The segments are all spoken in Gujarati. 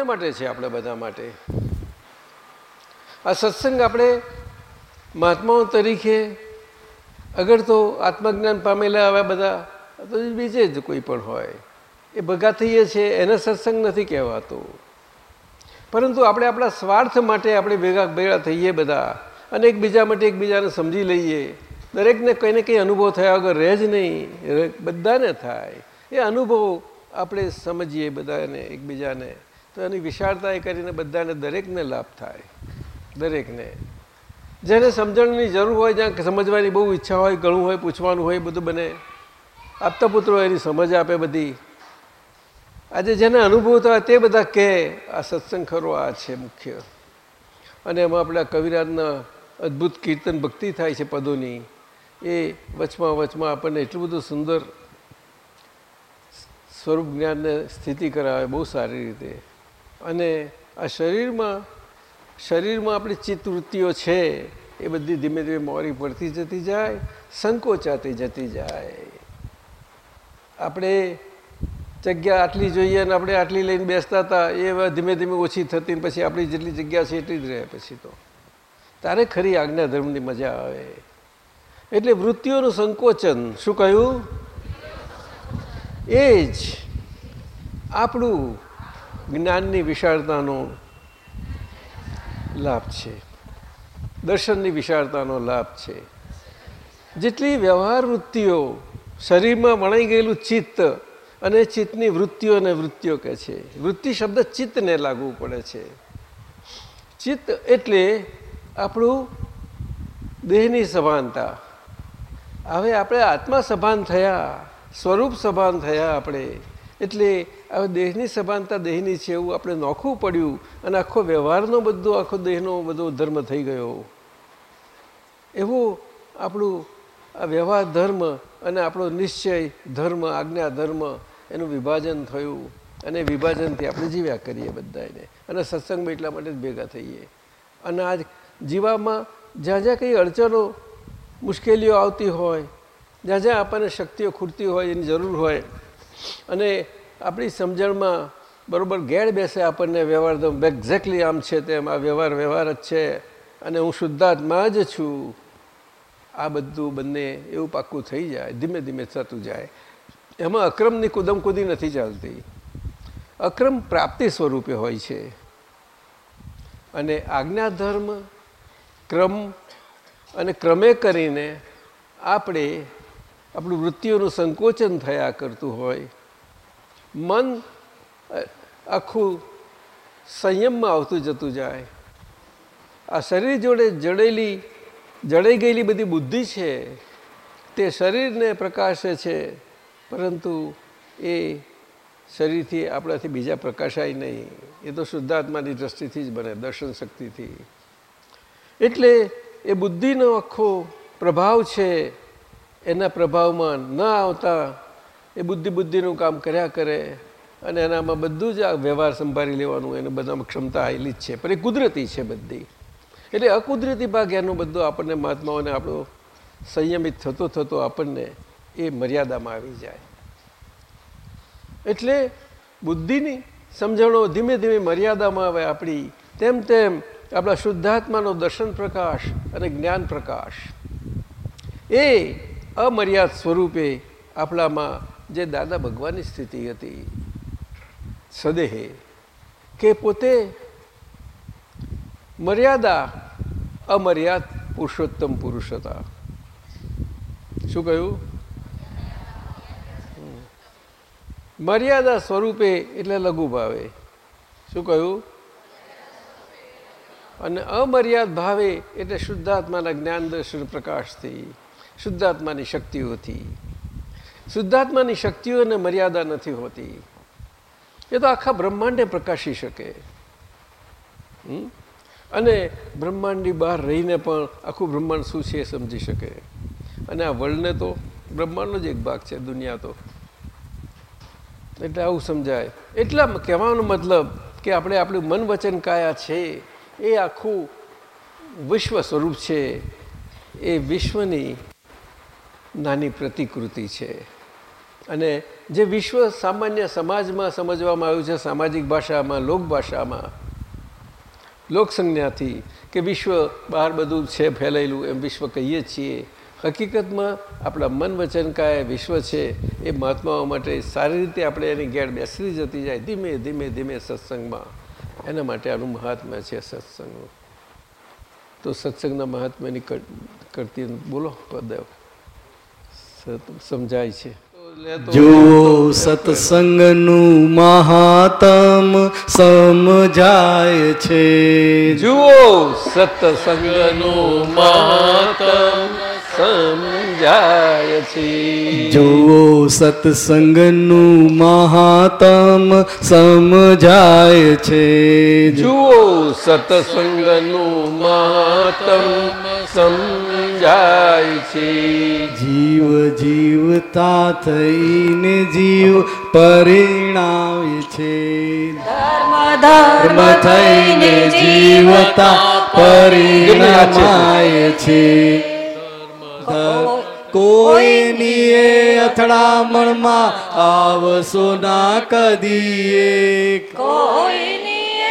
સત્સંગ માટે છે આપણે બધા માટે? આ સત્સંગ આપણે મહાત્માઓ તરીકે, અગર તો આત્મજ્ઞાન પામેલા આવા બધા, તો બીજે જ કોઈ પણ હોય. એ ભગા થઈએ છીએ એને સત્સંગ નથી કહેવાતો. પરંતુ આપણે આપણા સ્વાર્થ માટે આપણે ભેગા ભેગા થઈએ બધા અને એકબીજા માટે એકબીજાને સમજી લઈએ. દરેકને કંઈ ને કંઈ અનુભવ થયા વગર રહે જ નહીં. બધાને થાય. એ અનુભવ આપણે સમજીએ બધાને એકબીજાને. તો એની વિશાળતા એ કરીને બધાને દરેકને લાભ થાય. દરેકને. જેને સમજણની જરૂર હોય, જ્યાં સમજવાની બહુ ઈચ્છા હોય, ઘણું હોય, પૂછવાનું હોય બધું બને. આપતા પુત્રો એની સમજ આપે બધી. આજે જેને અનુભવ થાય તે બધા કહે, આ સત્સંગ ખરો, આ છે મુખ્ય. અને એમાં આપણા કવિરાજના અદ્ભુત કીર્તન ભક્તિ થાય છે પદોની. એ વચમાં વચમાં આપણને એટલું બધું સુંદર સ્વરૂપ જ્ઞાનને સ્થિતિ કરાવે બહુ સારી રીતે. અને આ શરીરમાં શરીરમાં આપણી ચિત્તવૃત્તિઓ છે, એ બધી ધીમે ધીમે મોરી પડતી જતી જાય, સંકોચાતી જતી જાય. આપણે જગ્યા આટલી જોઈએ અને આપણે આટલી લઈને બેસતા હતા, એ ધીમે ધીમે ઓછી થતી પછી આપણી જેટલી જગ્યા છે એટલી જ રહે પછી તો. તારે ખરી આજ્ઞા ધર્મની મજા આવે. એટલે વૃત્તિઓનું સંકોચન, શું કહ્યું? એ જ આપણું જ્ઞાનની વિશાળતાનો લાભ છે. દર્શનની વિશાળતાનો લાભ છે. જેટલી વ્યવહાર વૃત્તિઓ શરીરમાં વણાઈ ગયેલું ચિત્ત અને ચિત્તની વૃત્તિઓ અને વૃત્તિઓ કહે છે. વૃત્તિ શબ્દ ચિત્તને લાગુ પડે છે. ચિત્ત એટલે આપણું દેહની સભાનતા. હવે આપણે આત્મા સભાન થયા, સ્વરૂપ સભાન થયા આપણે. એટલે હવે દેહની સભાનતા, દેહની છે એવું આપણે નોખવું પડ્યું અને આખો વ્યવહારનો બધો, આખો દેહનો બધો ધર્મ થઈ ગયો. એવું આપણું આ વ્યવહાર ધર્મ અને આપણો નિશ્ચય ધર્મ, આજ્ઞા ધર્મ એનું વિભાજન થયું અને વિભાજનથી આપણે જીવ્યા કરીએ બધાને અને સત્સંગમાં એટલા માટે જ ભેગા થઈએ. અને આજ જીવામાં જ્યાં જ્યાં કંઈ અડચણો, મુશ્કેલીઓ આવતી હોય, જ્યાં જ્યાં આપણને શક્તિઓ ખૂટતી હોય, એની જરૂર હોય અને આપણી સમજણમાં બરાબર ગેળ બેસે આપણને વ્યવહાર તો એક્ઝેક્ટલી આમ છે તેમ, આ વ્યવહાર વ્યવહાર જ છે અને હું શુદ્ધાત્મા જ છું. આ બધું બંને એવું પાક્કું થઈ જાય, ધીમે ધીમે થતું જાય. એમાં અક્રમની કુદમકુદી નથી ચાલતી. અક્રમ પ્રાપ્તિ સ્વરૂપે હોય છે. અને આજ્ઞાધર્મ ક્રમ અને ક્રમે કરીને આપણે આપણું વૃત્તિઓનું સંકોચન થયા કરતું હોય મન આખું સંયમમાં આવતું જતું જાય. આ શરીર જોડે જડેલી જડાઈ ગયેલી બધી બુદ્ધિ છે, તે શરીરને પ્રકાશે છે, પરંતુ એ શરીરથી આપણાથી બીજા પ્રકાશાય નહીં. એ તો શુદ્ધાત્માની દ્રષ્ટિથી જ બને, દર્શન શક્તિથી. એટલે એ બુદ્ધિનો આખો પ્રભાવ છે, એના પ્રભાવમાં ન આવતા એ બુદ્ધિ બુદ્ધિનું કામ કર્યા કરે અને એનામાં બધું જ આ વ્યવહાર સંભાળી લેવાનું, એને બધામાં ક્ષમતા આવેલી જ છે. પણ એ કુદરતી છે બધી. એટલે અકુદરતી ભાગ એનો બધો આપણને મહાત્માઓને આપણો સંયમિત થતો થતો આપણને એ મર્યાદામાં આવી જાય. એટલે બુદ્ધિની સમજણો ધીમે ધીમે મર્યાદામાં આવે આપણી, તેમ તેમ આપણા શુદ્ધાત્માનો દર્શન પ્રકાશ અને જ્ઞાન પ્રકાશ. એ અમર્યાદ સ્વરૂપે આપણામાં જે દાદા ભગવાનની સ્થિતિ હતી, સદેહે, કે પોતે મર્યાદા, અમર્યાદ પુરુષોત્તમ પુરુષ હતા. શું કહ્યું? મર્યાદા સ્વરૂપે એટલે લઘુ ભાવે. શું કહ્યું? અને અમર્યાદ ભાવે એટલે શુદ્ધાત્માના જ્ઞાન દર્શન પ્રકાશથી, શુદ્ધાત્માની શક્તિઓથી. શુદ્ધાત્માની શક્તિઓને મર્યાદા નથી હોતી. એ તો આખા બ્રહ્માંડને પ્રકાશી શકે. અને બ્રહ્માંડની બહાર રહીને પણ આખું બ્રહ્માંડ શું છે એ સમજી શકે. અને આ વર્લ્ડને તો બ્રહ્માંડનો જ એક ભાગ છે, દુનિયા તો. એટલે આવું સમજાય. એટલા કહેવાનો મતલબ કે આપણે આપણું મન વચન કાયા છે, એ આખું વિશ્વ સ્વરૂપ છે. એ વિશ્વની નાની પ્રતિકૃતિ છે. અને જે વિશ્વ સામાન્ય સમાજમાં સમજવામાં આવ્યું છે, સામાજિક ભાષામાં, લોકભાષામાં, લોકસંજ્ઞાથી કે વિશ્વ બહાર બધું છે ફેલાયેલું એમ વિશ્વ કહીએ છીએ, હકીકતમાં આપણા મન વચન કાય વિશ્વ છે એ મહાત્માઓ માટે સારી રીતે આપણે એની ગેડ બેસરી જતી જાય ધીમે ધીમે ધીમે સત્સંગમાં. એના માટે આનું મહાત્મ્ય છે સત્સંગનું તો સત્સંગના મહાત્મ્યની કરતી બોલો પદ સમજાય છે. જો સત્સંગનું મહાતમ સમજાય છે. જુઓ સત્સંગનું મહાતમ સમજાય છે. જુઓ સત્સંગનું મહાતમ સમજાય છે. જુઓ સત્સંગનું મહાતમ સમજાય છે. જીવ જીવતા થઈને જીવ પરિણામે છે. ધર્મ થઈને જીવતા પરિણામાય છે. કોઈની એ અથડામણમાં આવશો ના કદી કોઈની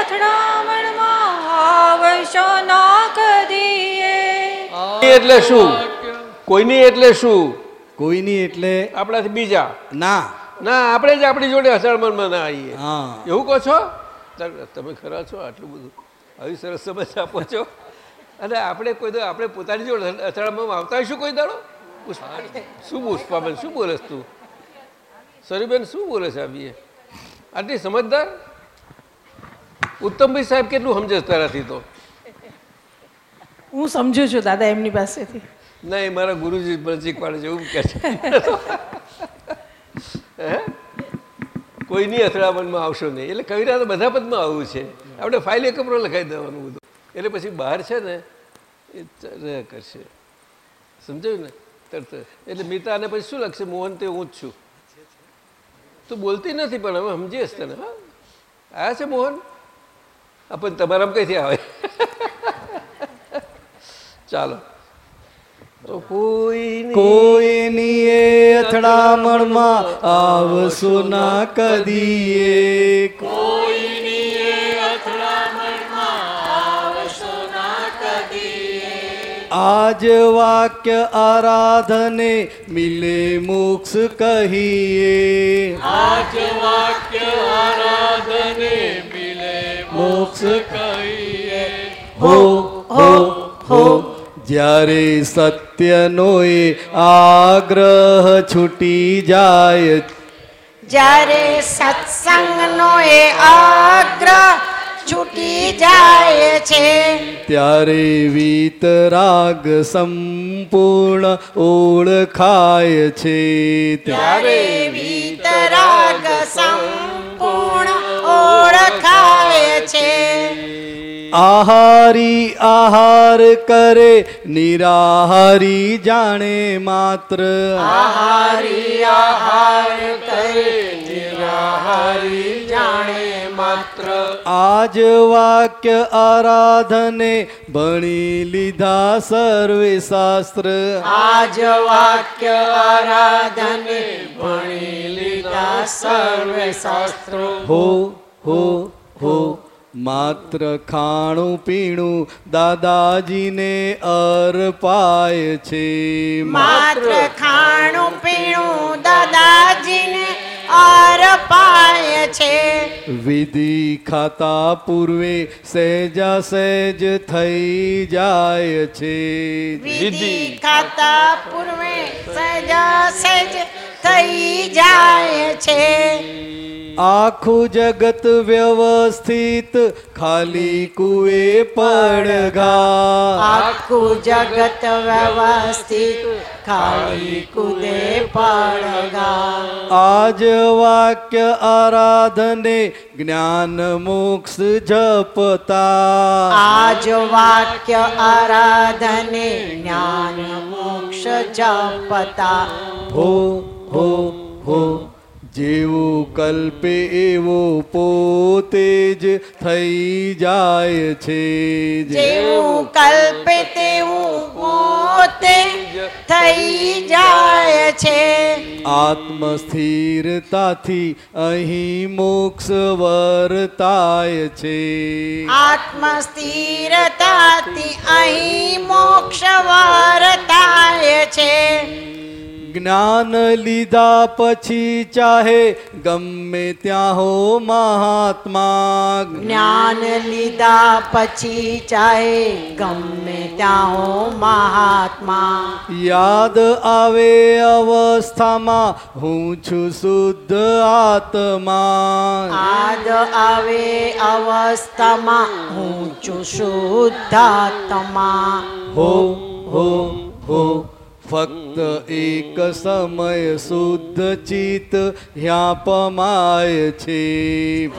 અથડામણમાં આવશો ના એટલે શું? કોઈની એટલે શું? કોઈની એટલે આપણાથી બીજા? ના. ના આપણે જ આપણી જોડે અથડામણમાં ના આવીએ. એવું કહો છો? તમે ખરા છો આટલું બધું? આવી સરસ સમજ આપો છો. અને આપણે કોઈ દો આપણે પોતાની જોડે અથડામણમાં આવતા હોઈશું કોઈ દાડો? શું પુષ્પાબેન શું બોલે તું? સરીબેન શું બોલે છે આવીએ આટલી સમજદાર? ઉત્તમભાઈ સાહેબ કેટલું સમજે તારાથી તો? હું સમજુ છું દાદા એમની પાસેથી. નહીં, મારા ગુરુજી પણ શીખવાડે છે. એવું કહે છે કોઈની અથડામણમાં આવશો નહીં. એટલે કવિરા તો બધા પદમાં આવું છે. આપણે ફાઇલ એકમરો લખાઈ દેવાનું બધું. એટલે પછી બહાર છે ને, એ રહ્યા કરશે. સમજાયું ને? તરત એટલે મીતાને પછી શું લખશે? મોહન, તે હું જ છું. તું બોલતી નથી, પણ હવે સમજીશ તને. હા. આવ્યા છે મોહન? પણ તમારામાં કંઈથી આવે? ચાલો. તો કોઈ કોઈની એ અથડામણમાં આવશો ના કદીએ. આજ વાક્ય આરાધને મિલે મોક્ષ કહીએ. આજ વાક્ય આરાધને મિલે મોક્ષ કહીએ. હો હો હો. જ્યારે સત્યનો એ આગ્રહ છૂટી જાય જ્યારે સત્સંગનો એ આગ્રહ છૂટી જાય છે ત્યારે વીતરાગ સંપૂર્ણ ઓળખાય છે. ત્યારે વીતરાગ સંપૂર્ણ ઓળખાય છે. આહારી આહાર કરે નિરાહારી જાણે માત્ર. આહારી આહાર કરે નિરાહારી જાણે માત્ર. આજ વાક્ય આરાધને ભણી લીધા સર્વે શાસ્ત્ર. આજ વાક્ય આરાધને ભણી લીધા સર્વે શાસ્ત્ર. હો હો હો. માત્ર ખાણું પીણું દાદાજીને અર્પાય છે. માત્ર ખાણું પીણું દાદાજીને અર્પાય છે. વિધિ ખાતા પૂર્વે સહેજા સહેજ થઈ જાય છે. વિધિ ખાતા પૂર્વે સહેજા સજ થઈ જાય છે. આખું જગત વ્યવસ્થિત ખાલી કુએ પડઘા. આખું જગત વ્યવસ્થિત ખાલી કુદે પડગા આજ વાક્ય આરાધને જ્ઞાન મોક્ષ જપતા. આજ વાક્ય આરાધને જ્ઞાન મોક્ષ જપતા. હો હો હો. જેવું કલ્પે એવો પોતે જ થઈ જાય છે જેવું કલ્પે તેવું પોતે થઈ જાય છે. આત્મ સ્થિરતાથી અહીં મોક્ષ વર્તાય છે. આત્મ સ્થિરતાથી અહીં મોક્ષ વર્તાય છે. જ્ઞાન લીધા પછી ચાહે ગમે ત્યાં હો મહાત્મા. જ્ઞાન લીધા પછી ચાહે ગમે ત્યાં હો મહાત્મા. યાદ આવે અવસ્થામાં હું છું શુદ્ધ આત્મા. યાદ આવે અવસ્થામાં હું છું શુદ્ધાત્મા હો હો હો. ફક્ત એક સમય શુદ્ધ ચિત્ત ह्या પમાય છે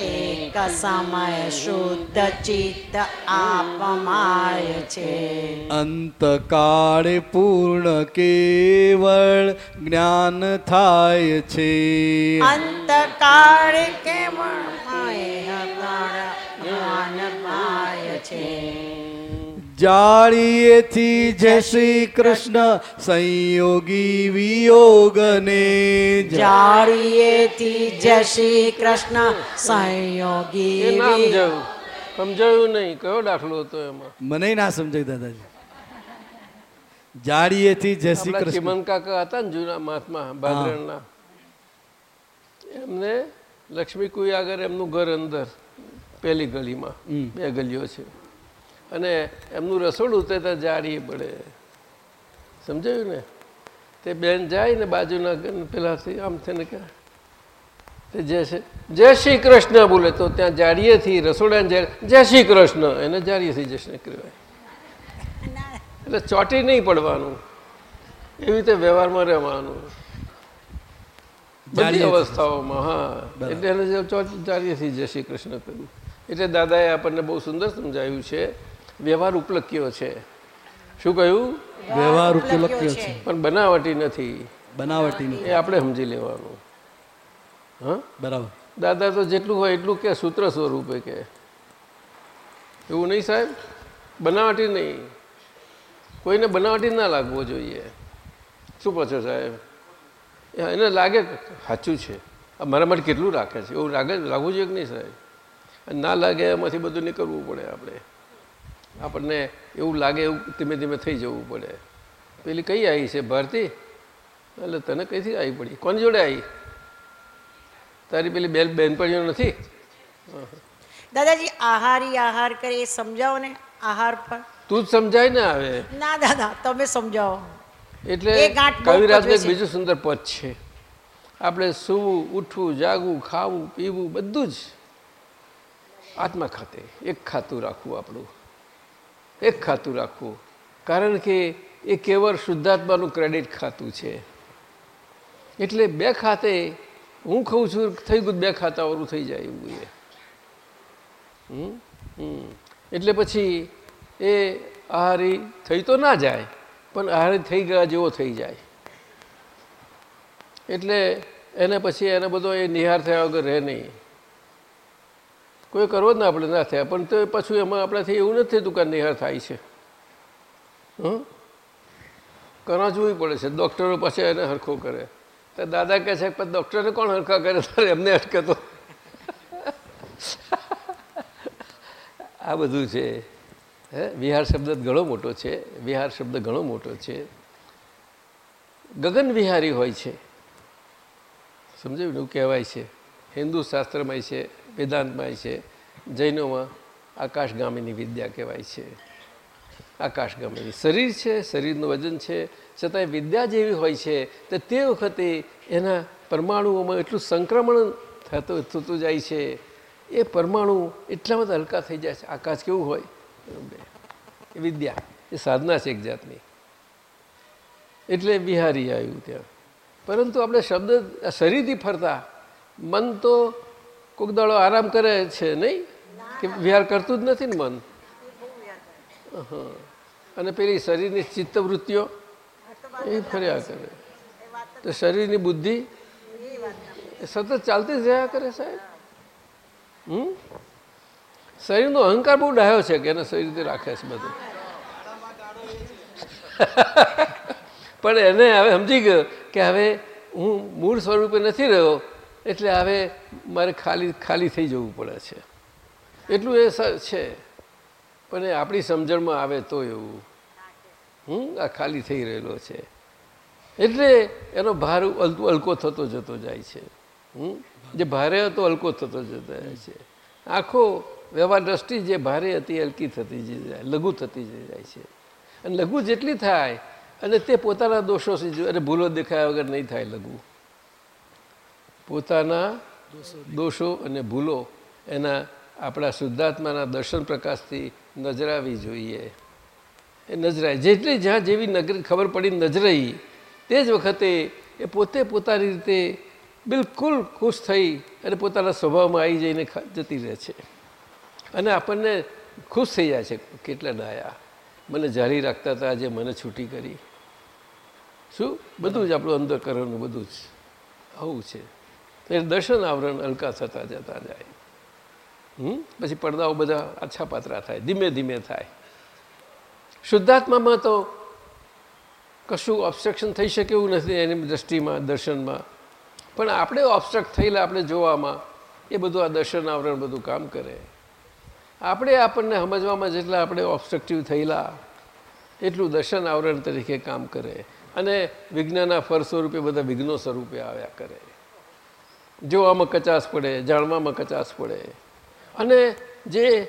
એક સમય શુદ્ધ ચિત્ત આપમાય છે. અંતકાળે પૂર્ણ કેવળ જ્ઞાન થાય છે. અંતકાળ કેવળ જ્ઞાન પાય છે. જાળીએથી જય શ્રી કૃષ્ણ. સંયોગી વિયોગને જાળીએથી જય શ્રી કૃષ્ણ સંયોગી સમજાયું સમજાયું નહીં. કયો દાખલો હતો એમાં? મને ના સમજાય દાદાજી. જાળીએથી જય શ્રી કૃષ્ણ ચિમન કાકા હતા ને જૂના મહાત્મા બાદરણના એમને લક્ષ્મી કુઈ આગળ એમનું ઘર અંદર પહેલી ગલીમાં. બે ગલીઓ છે. અને એમનું રસોડું તે ત્યાં જાળી પડે. સમજાયું ને? તે બેન જાય ને બાજુના પેલાથી આમ થઈને કે તે જય શ્રી જય શ્રી કૃષ્ણ બોલે તો ત્યાં જાડીએથી રસોડાને જાય જય શ્રી કૃષ્ણ એને જાડીએથી જય શ્રી કહેવાય. એટલે ચોટી નહીં પડવાનું. એવી રીતે વ્યવહારમાં રહેવાનું. બધી અવસ્થાઓમાં હા. એટલે એને જાળીએથી જય શ્રી કૃષ્ણ કર્યું. એટલે દાદાએ આપણને બહુ સુંદર સમજાવ્યું છે વ્યવહાર ઉપલક્ષ્યો છે. શું કહ્યું? વ્યવહાર ઉપલક્ષ્યો છે. પણ બનાવટી નથી. બનાવટી એ આપણે સમજી લેવાનું. હા? બરાબર. દાદા તો જેટલું હોય એટલું કે સૂત્ર સ્વરૂપે કે. એવું નહીં સાહેબ? બનાવટી નહીં. કોઈને બનાવટી ના લાગવો જોઈએ. શું પૂછો સાહેબ? એ એને લાગે સાચું છે. આ મારા માટે કેટલું રાખે છે? એવું લાગે લાગવું જોઈએ કે નહીં સાહેબ? ના લાગે એમાંથી બધું નીકળવું પડે આપણે. આપણને એવું લાગે એવું ધીમે ધીમે થઈ જવું પડે. પેલી કઈ આવી છે ભારતી? એટલે તને કઈથી આવી પડી? કોની જોડે આવી? તારી પેલી બેન બેનપણીઓ નથી? દાદાજી આહારી આહાર કરે એ સમજાવો ને આહાર પર તું જ સમજાય ને આવે. ના દાદા તમે સમજાવો. એટલે કવિરાજનું એક બીજું સુંદર પદ છે. આપણે સૂવું ઉઠવું જાગવું ખાવું પીવું બધું જ આત્મા ખાતે એક ખાતું રાખવું આપણું. એક ખાતું રાખવું. કારણ કે એ કેવળ શુદ્ધાત્માનું ક્રેડિટ ખાતું છે. એટલે બે ખાતે હું કહું છું, થઈ ગયું બે ખાતાવાળું થઈ જાય એવું એ. એટલે પછી એ આહારી થઈ તો ના જાય, પણ આહારી થઈ ગયા જેવો થઈ જાય. એટલે એને પછી એને બધો એ નિહાર થયા વગર રહે નહીં. કોઈ કરવો જ ના આપણે ના થયા. પણ તો પાછું એમાં આપણાથી એવું નથી કે નિહાર થાય છે. હં? કરવા જોવી પડે છે. ડૉક્ટરો પાસે એને હરખો કરે. તો દાદા કહે છે પણ ડૉક્ટરને કોણ હરખા કરે? તારે એમને અટકે તો. આ બધું છે. હે? વિહાર શબ્દ ઘણો મોટો છે. વિહાર શબ્દ ઘણો મોટો છે. ગગન વિહારી હોય છે. સમજાવ્યું એવું કહેવાય છે. હિન્દુ શાસ્ત્રમાં છે. વેદાંતમાં છે, જૈનોમાં આકાશગામીની વિદ્યા કહેવાય છે. આકાશગામીની શરીર છે, શરીરનું વજન છે, છતાંય વિદ્યા જેવી હોય છે, તો તે વખતે એના પરમાણુઓમાં એટલું સંક્રમણ થતું થતું જાય છે. એ પરમાણુ એટલા બધા હલકા થઈ જાય છે. આકાશ કેવું હોય? વિદ્યા, એ સાધના છે એક જાતની. એટલે બિહારી આવ્યું ત્યાં. પરંતુ આપણે શબ્દ શરીરથી ફરતા, મન તો કોઈક દાડો આરામ કરે છે નહીં? કે વિહાર કરતું જ નથી ને મન. અને પેલી શરીરની ચિત્તવૃત્તિઓ એ ફર્યા કરે. તો શરીરની બુદ્ધિ સતત ચાલતી જ રહ્યા કરે સાહેબ? હમ? શરીરનો અહંકાર બહુ ડાયો છે કે એને શરીર રાખે છે બધું? પણ એને હવે સમજી ગયો કે હવે હું મૂળ સ્વરૂપે નથી રહ્યો. એટલે હવે મારે ખાલી ખાલી થઈ જવું પડે છે. એટલું એ છે. પણ આપણી સમજણમાં આવે તો એવું. હમ? આ ખાલી થઈ રહેલો છે. એટલે એનો ભાર હલકો થતો જતો જાય છે. હમ? જે ભારે હતો હલકો થતો જતો જાય છે. આખો વ્યવહાર દ્રષ્ટિ જે ભારે હતી હલકી થતી જાય, લઘુ થતી જાય છે. અને લઘુ જેટલી થાય, અને તે પોતાના દોષો અને ભૂલો દેખાયા વગર નહીં થાય લઘુ. પોતાના દોષો અને ભૂલો એના આપણા શુદ્ધાત્માના દર્શન પ્રકાશથી નજરાવી જોઈએ. એ નજરાય. જેટલી જ્યાં જેવી નગર ખબર પડી નજરાઈ, તે જ વખતે એ પોતે પોતાની રીતે બિલકુલ ખુશ થઈ અને પોતાના સ્વભાવમાં આવી જઈને જતી રહે છે. અને આપણને ખુશ થઈ જાય છે કેટલા ડાયા મને જારી રાખતા હતા, આજે મને છૂટી કરી. શું? બધું જ આપણું અંદર કરવાનું બધું જ આવું છે. એ દર્શન આવરણ હલકા થતા જતા જાય. હમ? પછી પડદાઓ બધા આછા પાતરા થાય, ધીમે ધીમે થાય. શુદ્ધાત્મામાં તો કશું ઓબ્સ્ટ્રક્શન થઈ શકે એવું નથી એની દ્રષ્ટિમાં, દર્શનમાં. પણ આપણે ઓબ્સ્ટ્રક્ટ થયેલા આપણે જોવામાં એ બધું આ દર્શન આવરણ બધું કામ કરે. આપણે આપણને સમજવામાં જેટલા આપણે ઓબ્સ્ટ્રક્ટિવ થયેલા, એટલું દર્શન આવરણ તરીકે કામ કરે. અને વિજ્ઞાનના ફર સ્વરૂપે બધા વિઘ્નો સ્વરૂપે આવ્યા કરે. જોવામાં કચાશ પડે જાણવામાં કચાશ પડે. અને જે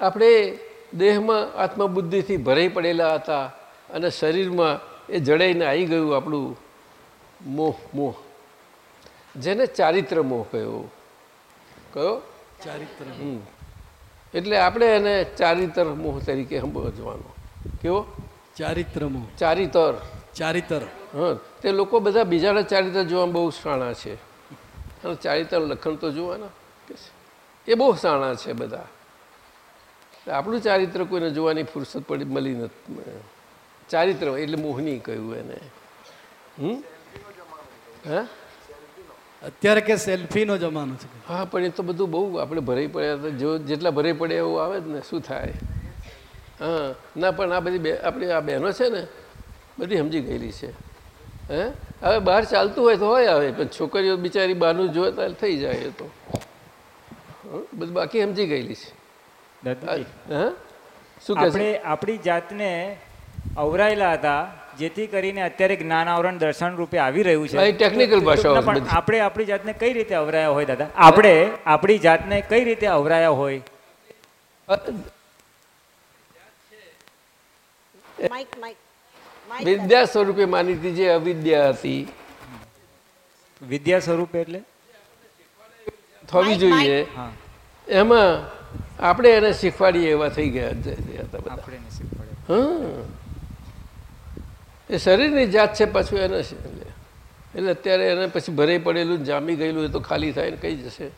આપણે દેહમાં આત્મબુદ્ધિથી ભરાઈ પડેલા હતા અને શરીરમાં એ જડાઈને આવી ગયું આપણું મોહ મોહ. જેને ચારિત્ર મોહ કયો કયો? ચારિત્ર. એટલે આપણે એને ચારિત્ર મોહ તરીકે સમજવાનો. કેવો ચારિત્રમો ચારિતર. ચારિત્ર. હા તે લોકો બધા બીજાના ચારિત્ર જોવામાં બહુ શાણા છે. અને ચારિત્ર લખણ તો જોવાના કે એ બહુ સાણા છે બધા. આપણું ચારિત્ર કોઈને જોવાની ફુરસત પડી મળી નથી ચારિત્ર એટલે મોહની કહ્યું એને. હમ? હા? અત્યારે કે સેલ્ફીનો જમાનો છે. હા પણ એ તો બધું બહુ આપણે ભરાઈ પડ્યા હતા. જો જેટલા ભરાઈ પડે એવું આવે જ ને શું થાય? હા ના પણ આ બધી બે આપણી આ બહેનો છે ને બધી સમજી ગયેલી છે. હે? હવે બહાર ચાલતું હોય તો હોય આવે પણ છોકરીઓ બિચારી બહારનું જોવે તો થઈ જાય એ તો. બધું બાકી સમજી ગયેલી છે. શું કહે આપણે છે? આપણી જાતને અવરાયેલા હતા જેથી કરીને અત્યારે જ્ઞાન આવરણ દર્શન રૂપે આવી રહ્યું છે. ટેકનિકલ ના, પણ આપણે આપણી જાતને કઈ રીતે અવરાયા હોય દાદા? આપણે આપણી જાતને કઈ રીતે અવરાયા હોય? માઇક માઇક વિદ્યા સ્વરૂપે માનીતી જે અવિદ્યા હતી. વિદ્યા સ્વરૂપે એટલે? થવી જોઈએ. એમાં આપણે એને શીખવાડીએ એવા થઈ ગયા હા. એ શરીરની જાત છે પાછું એને એટલે અત્યારે એને પછી ભરાઈ પડેલું જામી ગયેલું એ તો ખાલી થાય ને કઈ જશે.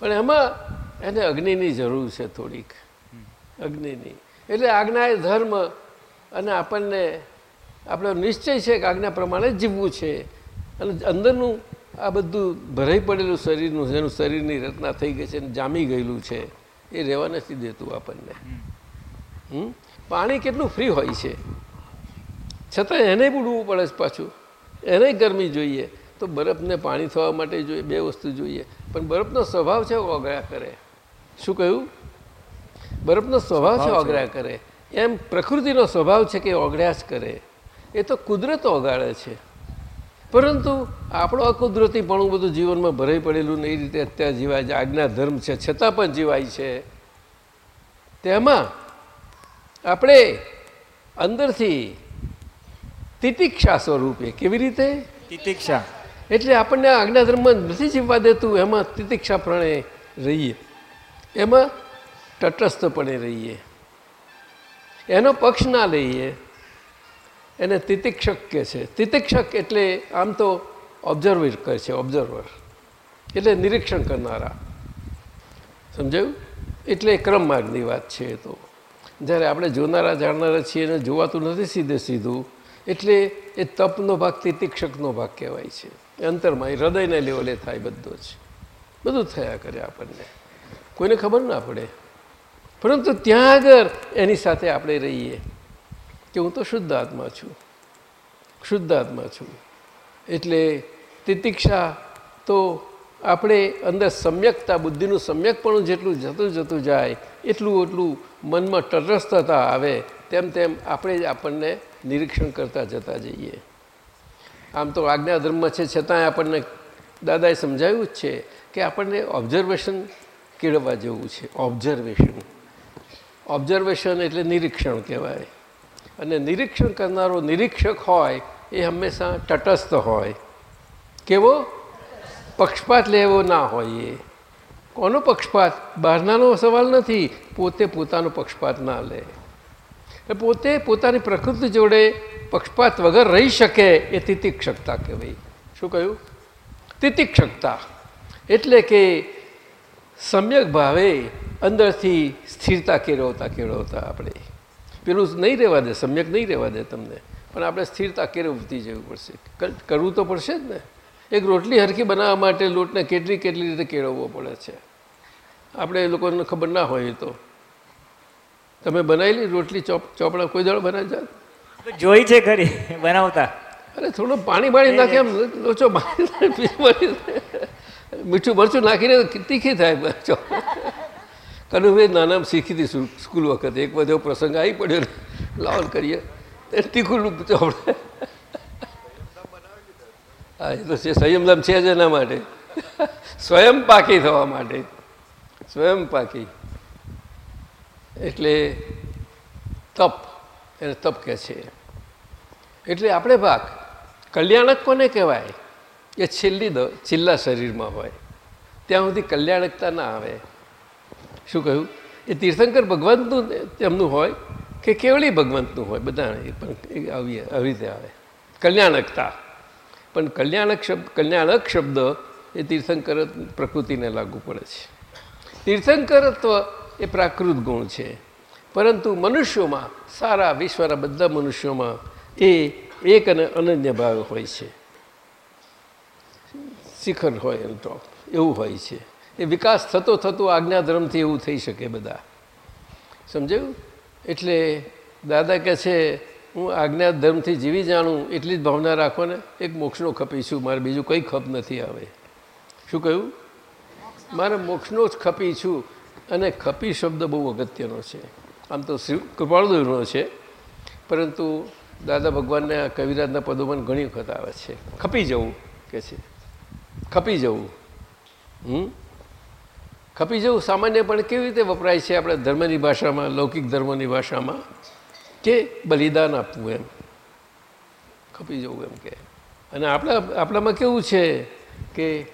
પણ એમાં એને અગ્નિની જરૂર છે થોડીક. અગ્નિની. એટલે આજ્ઞા એ ધર્મ અને આપણને આપણો નિશ્ચય છે કે આજ્ઞા પ્રમાણે જ જીવવું છે. અને અંદરનું આ બધું ભરાઈ પડેલું શરીરનું જેનું શરીરની રચના થઈ ગઈ છે અને જામી ગયેલું છે એ રહેવા નથી દેતું આપણને? પાણી કેટલું ફ્રી હોય છે. છતાં એને બુડવું પડે છે પાછું. એને ગરમી જોઈએ. તો બરફને પાણી થવા માટે જોઈએ બે વસ્તુ જોઈએ. પણ બરફનો સ્વભાવ છે ઓગળ્યા કરે. શું કહ્યું? બરફનો સ્વભાવ છે. ઓગળ્યા કરે. એમ પ્રકૃતિનો સ્વભાવ છે કે ઓગળ્યા જ કરે. એ તો કુદરત ઓગાળે છે. પરંતુ આપણો અકુદરતીપણું બધું જીવનમાં ભરાઈ પડેલું ને એ રીતે અત્યારે જીવાય છે. આજ્ઞા ધર્મ છે છતાં પણ જીવાય છે. તેમાં આપણે અંદરથી તિતિક્ષા સ્વરૂપે કેવી રીતે? તિતિક્ષા. એટલે આપણને આજ્ઞા ધર્મમાં નથી જીવવા દેતું એમાં તિતિક્ષાપણે રહીએ. એમાં તટસ્થપણે રહીએ. એનો પક્ષ ના લઈએ, એને તિતિક્ષક કે છે. તિતિક્ષક એટલે આમ તો ઓબ્ઝર્વર કહે છે ઓબ્ઝર્વર એટલે નિરીક્ષણ કરનારા. સમજાયું? એટલે ક્રમ માર્ગની વાત છે એ તો. જ્યારે આપણે જોનારા, જાણનારા છીએ એને જોવાતું નથી સીધે સીધું, એટલે એ તપનો ભાગ તિતિક્ષકનો ભાગ કહેવાય છે. અંતરમાં એ હૃદયના લેવલે થાય બધો જ. બધું થયા કરે આપણને. કોઈને ખબર ના પડે. પરંતુ ત્યાં આગળ એની સાથે આપણે રહીએ કે હું તો શુદ્ધ આત્મા છું. શુદ્ધ આત્મા છું. એટલે તિતિક્ષા તો આપણે અંદર સમ્યકતા, બુદ્ધિનું સમ્યકપણું જેટલું જતું જતું જાય, એટલું એટલું મનમાં તટસ્થતા આવે, તેમ તેમ આપણે જ આપણને નિરીક્ષણ કરતા જતા જઈએ. આમ તો આજ્ઞાધર્મ છે, છતાંય આપણને દાદાએ સમજાવ્યું જ છે કે આપણને ઓબ્ઝર્વેશન કેળવવા જેવું છે ઓબ્ઝર્વેશન ઓબ્ઝર્વેશન એટલે નિરીક્ષણ કહેવાય. અને નિરીક્ષણ કરનારો નિરીક્ષક હોય, એ હંમેશા તટસ્થ હોય. કેવો? પક્ષપાત લેવો ના હોય એ. કોનો પક્ષપાત? બહારનાનો સવાલ નથી. પોતે પોતાનો પક્ષપાત ના લે. પોતે પોતાની પ્રકૃતિ જોડે પક્ષપાત વગર રહી શકે એ તિતિક્ષકતા કહેવાય. શું કહ્યું? તિતિક્ષકતા. એટલે કે સમ્યક ભાવે અંદરથી સ્થિરતા કેળવતા કેળવતા આપણે. પેલું નહીં રહેવા દે સમ્યક નહીં રહેવા દે તમને. પણ આપણે સ્થિરતા કેળવતી જવું પડશે. કરવું તો પડશે જ ને. એક રોટલી હરખી બનાવવા માટે લોટને કેટલી કેટલી રીતે કેળવવો પડે છે? આપણે એ લોકોને ખબર ના હોય તો. તમે બનાવેલી રોટલી ચોપ ચોપડા કોઈ દાડો બનાવી જાય જોઈ છે ખરી બનાવતા. અરે થોડું પાણી બાણી નાખે એમ લોચો બાળી મીઠું મરચું નાખીને તીખી થાય કનુભાઈ નાના શીખી હતી સ્કૂલ વખતે. એક બધો પ્રસંગ આવી પડ્યો લાવન કરીએ. તીખું ચોપડે હા, એ તો છે સંયમધામ છે જ એના માટે. સ્વયં પાકી થવા માટે. સ્વયં પાકી. એટલે તપ, એને તપ કહે છે. એટલે આપણે ભાગ કલ્યાણક કોને કહેવાય? એ છેલ્લી છેલ્લા શરીરમાં હોય. ત્યાં સુધી કલ્યાણકતા ના આવે. શું કહ્યું? એ તીર્થંકર ભગવંતનું તેમનું હોય કે કેવળી ભગવંતનું હોય? બધા પણ આવી આવી રીતે આવે. કલ્યાણકતા. પણ કલ્યાણક શબ્દ કલ્યાણક શબ્દ એ તીર્થંકર પ્રકૃતિને લાગુ પડે છે. તીર્થંકરત્વ એ પ્રાકૃત ગુણ છે. પરંતુ મનુષ્યોમાં, સારા વિશ્વના બધા મનુષ્યોમાં એ એક અને અનન્ય ભાવ હોય છે. શિખર હોય એમ ટોપ એવું હોય છે. એ વિકાસ થતો થતો આજ્ઞાધર્મથી એવું થઈ શકે બધા. સમજાયું? એટલે દાદા કહે છે, હું આજ્ઞા ધર્મથી જીવી જાણું એટલી જ ભાવના રાખો ને એક મોક્ષનો ખપી છું મારે બીજું કંઈ ખપ નથી આવે. શું કહ્યું? મારે મોક્ષનો જ ખપી છું અને ખપી શબ્દ બહુ અગત્યનો છે. આમ તો શ્રી કૃપાળદેવનો છે. પરંતુ દાદા ભગવાનને કવિરાજના પણ ઘણી વખત આવે છે. ખપી જવું કે છે. ખપી જવું. હમ? ખપી જવું સામાન્યપણે કેવી રીતે વપરાય છે આપણે ધર્મની ભાષામાં, લૌકિક ધર્મની ભાષામાં? કે બલિદાન આપવું એમ. ખપી જવું એમ કે. અને આપણા, આપણામાં કેવું છે કે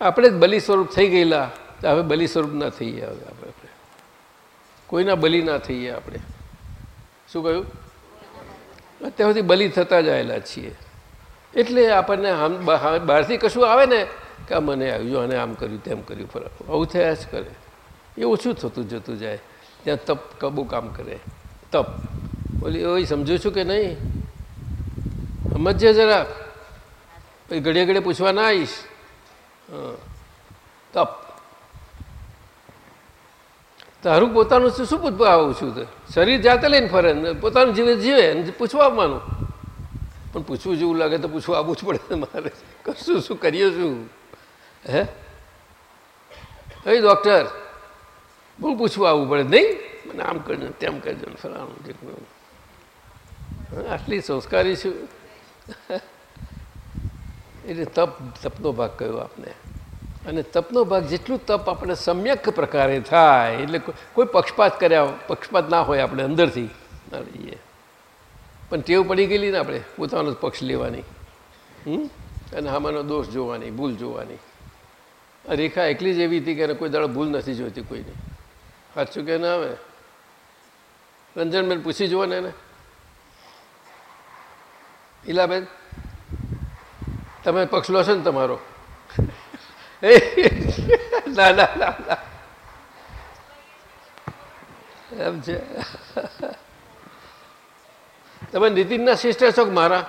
આપણે જ બલિ સ્વરૂપ થઈ ગયેલા, તો હવે બલિ સ્વરૂપ ના થઈએ હવે આપણે કોઈના બલિ ના થઈએ આપણે. શું કહ્યું? અત્યાર સુધી બલિ થતા જ આવેલા છીએ. એટલે આપણને આમ બહારથી કશું આવે ને કે મને આવ્યું અને આમ કર્યું, તેમ કર્યું, ફરક આવું થયા જ કરે. એ ઓછું થતું જતું જાય. ત્યાં તપ કબુ કામ કરે. તપ. બોલી એ સમજો છું કે નહીં? સમજજે જરા પછી ઘડીએ ઘડીએ પૂછવા ના આવીશ. તપ. તારું પોતાનું શું પૂછવા આવું છું શરીર જાતે લઈને ફરે પોતાનું જીવે જીવે પૂછવા આવવાનું. પણ પૂછવું જેવું લાગે તો પૂછવું આવવું જ પડે મારે. કરશું શું કરીએ શું? હે? એ ડૉક્ટર બહુ પૂછવું આવવું પડે, નહીં? મને આમ કરજો, તેમ કરજો ફલાણું ઢીકણું. આટલી સંસ્કારી છું. એટલે તપ, તપનો ભાગ કયો આપને? અને તપનો ભાગ જેટલું તપ આપણે સમ્યક પ્રકારે થાય, એટલે કોઈ પક્ષપાત કર્યા, પક્ષપાત ના હોય આપણે અંદરથી. પણ ટેવ પડી ગયેલી ને આપણે, પોતાનો પક્ષ લેવાની. અને આમાંનો દોષ જોવાની, ભૂલ જોવાની. આ રેખા એકલી જ એવી હતી કે એને કોઈ દાડો ભૂલ નથી જોઈતી કોઈની. સાચું કે ના આવે? રંજનબેન પૂછી જુઓ ને એને. ઈલાબેન તમે પક્ષ લો છો ને તમારો. ના ના ના. એમ છે. તમે નીતિનના સિસ્ટર છો કે મારા?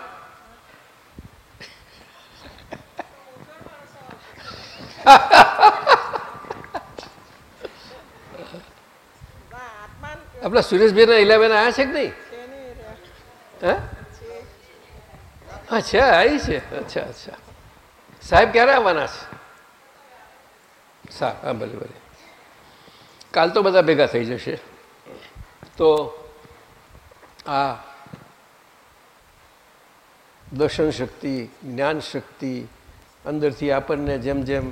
આપણા સુરેશભાઈના ઇલેવન આવ્યા છે કે નહીં? હા? અચ્છા આવી છે. અચ્છા અચ્છા. સાહેબ ક્યારે આવવાના છે? સા હા, ભલે ભલે. કાલ તો બધા ભેગા થઈ જશે. તો આ દર્શન શક્તિ, જ્ઞાન શક્તિ, અંદરથી આપણને જેમ જેમ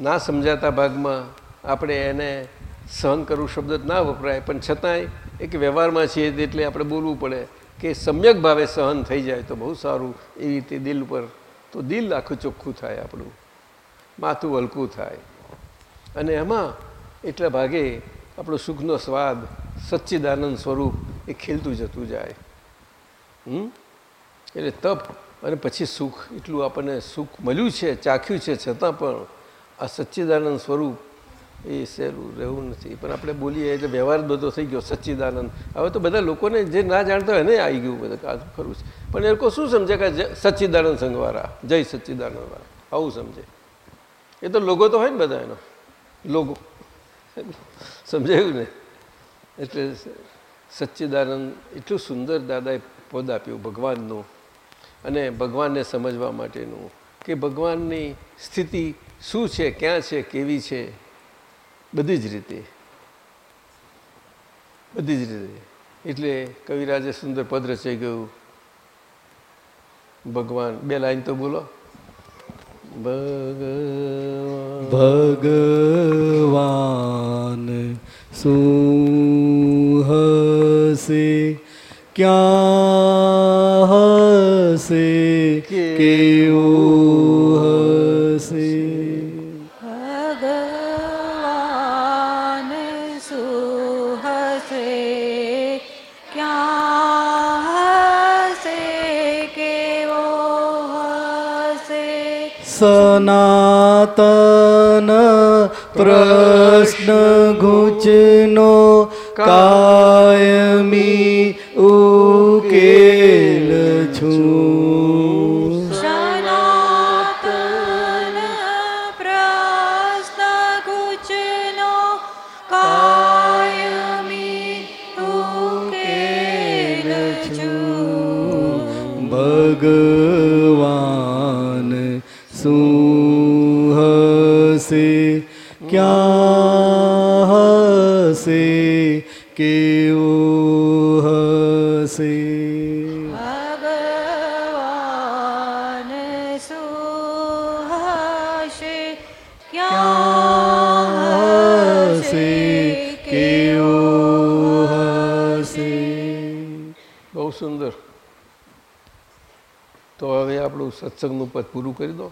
ના સમજાતા ભાગમાં આપણે એને સહન કરવું શબ્દ ના વપરાય, પણ છતાંય એક વ્યવહારમાં છીએ એટલે આપણે બોલવું પડે કે સમ્યક ભાવે સહન થઈ જાય તો બહુ સારું. એવી રીતે દિલ પર તો દિલ આખું ચોખ્ખું થાય આપણું. માથું હલકું થાય. અને એમાં એટલા ભાગે આપણો સુખનો સ્વાદ સચ્ચિદાનંદ સ્વરૂપ એ ખીલતું જતું જાય. હમ? એટલે તપ અને પછી સુખ. એટલું આપણને સુખ મળ્યું છે, ચાખ્યું છે, છતાં પણ આ સચ્ચિદાનંદ સ્વરૂપ એ સહેલું રહેવું નથી. પણ આપણે બોલીએ એટલે વ્યવહાર બધો થઈ ગયો, સચ્ચિદાનંદ. હવે તો બધા લોકોને જે ના જાણતા હોય એને આવી ગયું બધા ખરું છે. પણ એ લોકો શું સમજે કે સચ્ચિદાનંદ સંઘવાળા, જય સચ્ચિદાનંદવાળા આવું સમજે. એ તો લોગો તો હોય ને બધા એનો. લોગો. સમજાયું ને? એટલે સચ્ચિદાનંદ, એટલું સુંદર દાદાએ પદ આપ્યું, ભગવાનનું. અને ભગવાનને સમજવા માટેનું કે ભગવાનની સ્થિતિ શું છે, ક્યાં છે, કેવી છે, બધી જ રીતે. બધી જ રીતે. એટલે કવિરાજે સુંદર પદ રચાઈ ગયું. ભગવાન, બે લાઈન તો બોલો. ભગવાન શું હશે? ક્યાં હશે કેવું હશે સનાતન પ્રશ્ન ઘૂંચનો કાયમી ઉકેલ છું સનાતન પ્રશ્ન ગુચનો કાયમી ઉકેલ છું ભગવાન શું ક્યાં હશે કેવું આપણું સત્સંગનું પદ પૂરું કરી દો.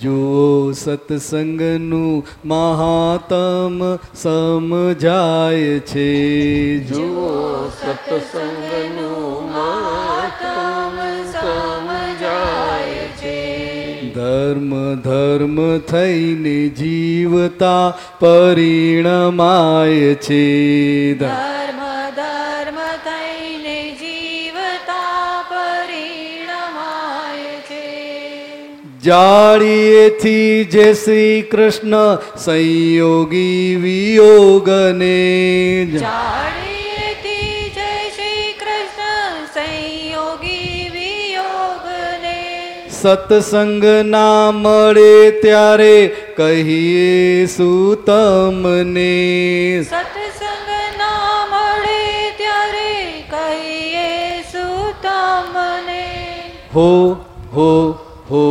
જો સત્સંગનું મહાતમ સમજાય છે. જો સત્સંગનું મહત્તમ ધર્મ ધર્મ થઈને જીવતા પરિણમાય છે. ધર્મ ધર્મ થઈને જીવતા પરિણમાય છે. જાળીએથી જે શ્રી કૃષ્ણ સંયોગી વિયોગને જાડીએથી સત્સંગ ના મળે ત્યારે કહીએ શું તમને સત્સંગ ના મળે ત્યારે કહીએ શું તમને હો હો હો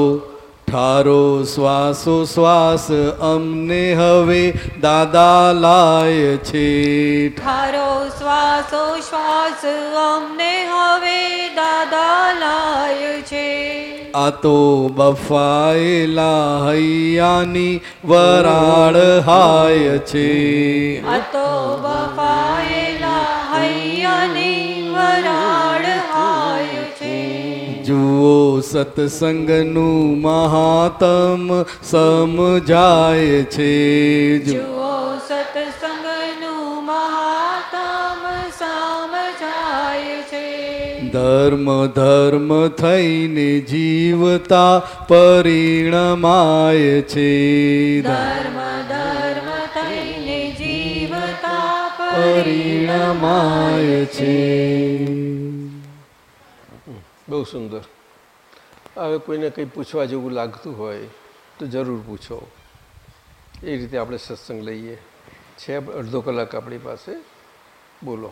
ઠારો શ્વાસો શ્વાસ અમને હવે દાદા લાય છે. ઠારો શ્વાસો શ્વાસ અમને હવે દાદા લાય છે. આ તો બફાયેલા હૈયાની વરાળ હાય છે. આ તો બફાયેલા જુઓ સત્સંગનું મહાતમ સમજાય છે? જુઓ સત્સંગનું મહાતમ સમજાય છે. ધર્મ ધર્મ થઈને જીવતા પરિણમાય છે. ધર્મ ધર્મ થઈને જીવતા પરિણમાય છે. બહુ સુંદર. હવે કોઈને કંઈ પૂછવા જેવું લાગતું હોય તો જરૂર પૂછો. એ રીતે આપણે સત્સંગ લઈએ. છે અડધો કલાક આપણી પાસે. બોલો.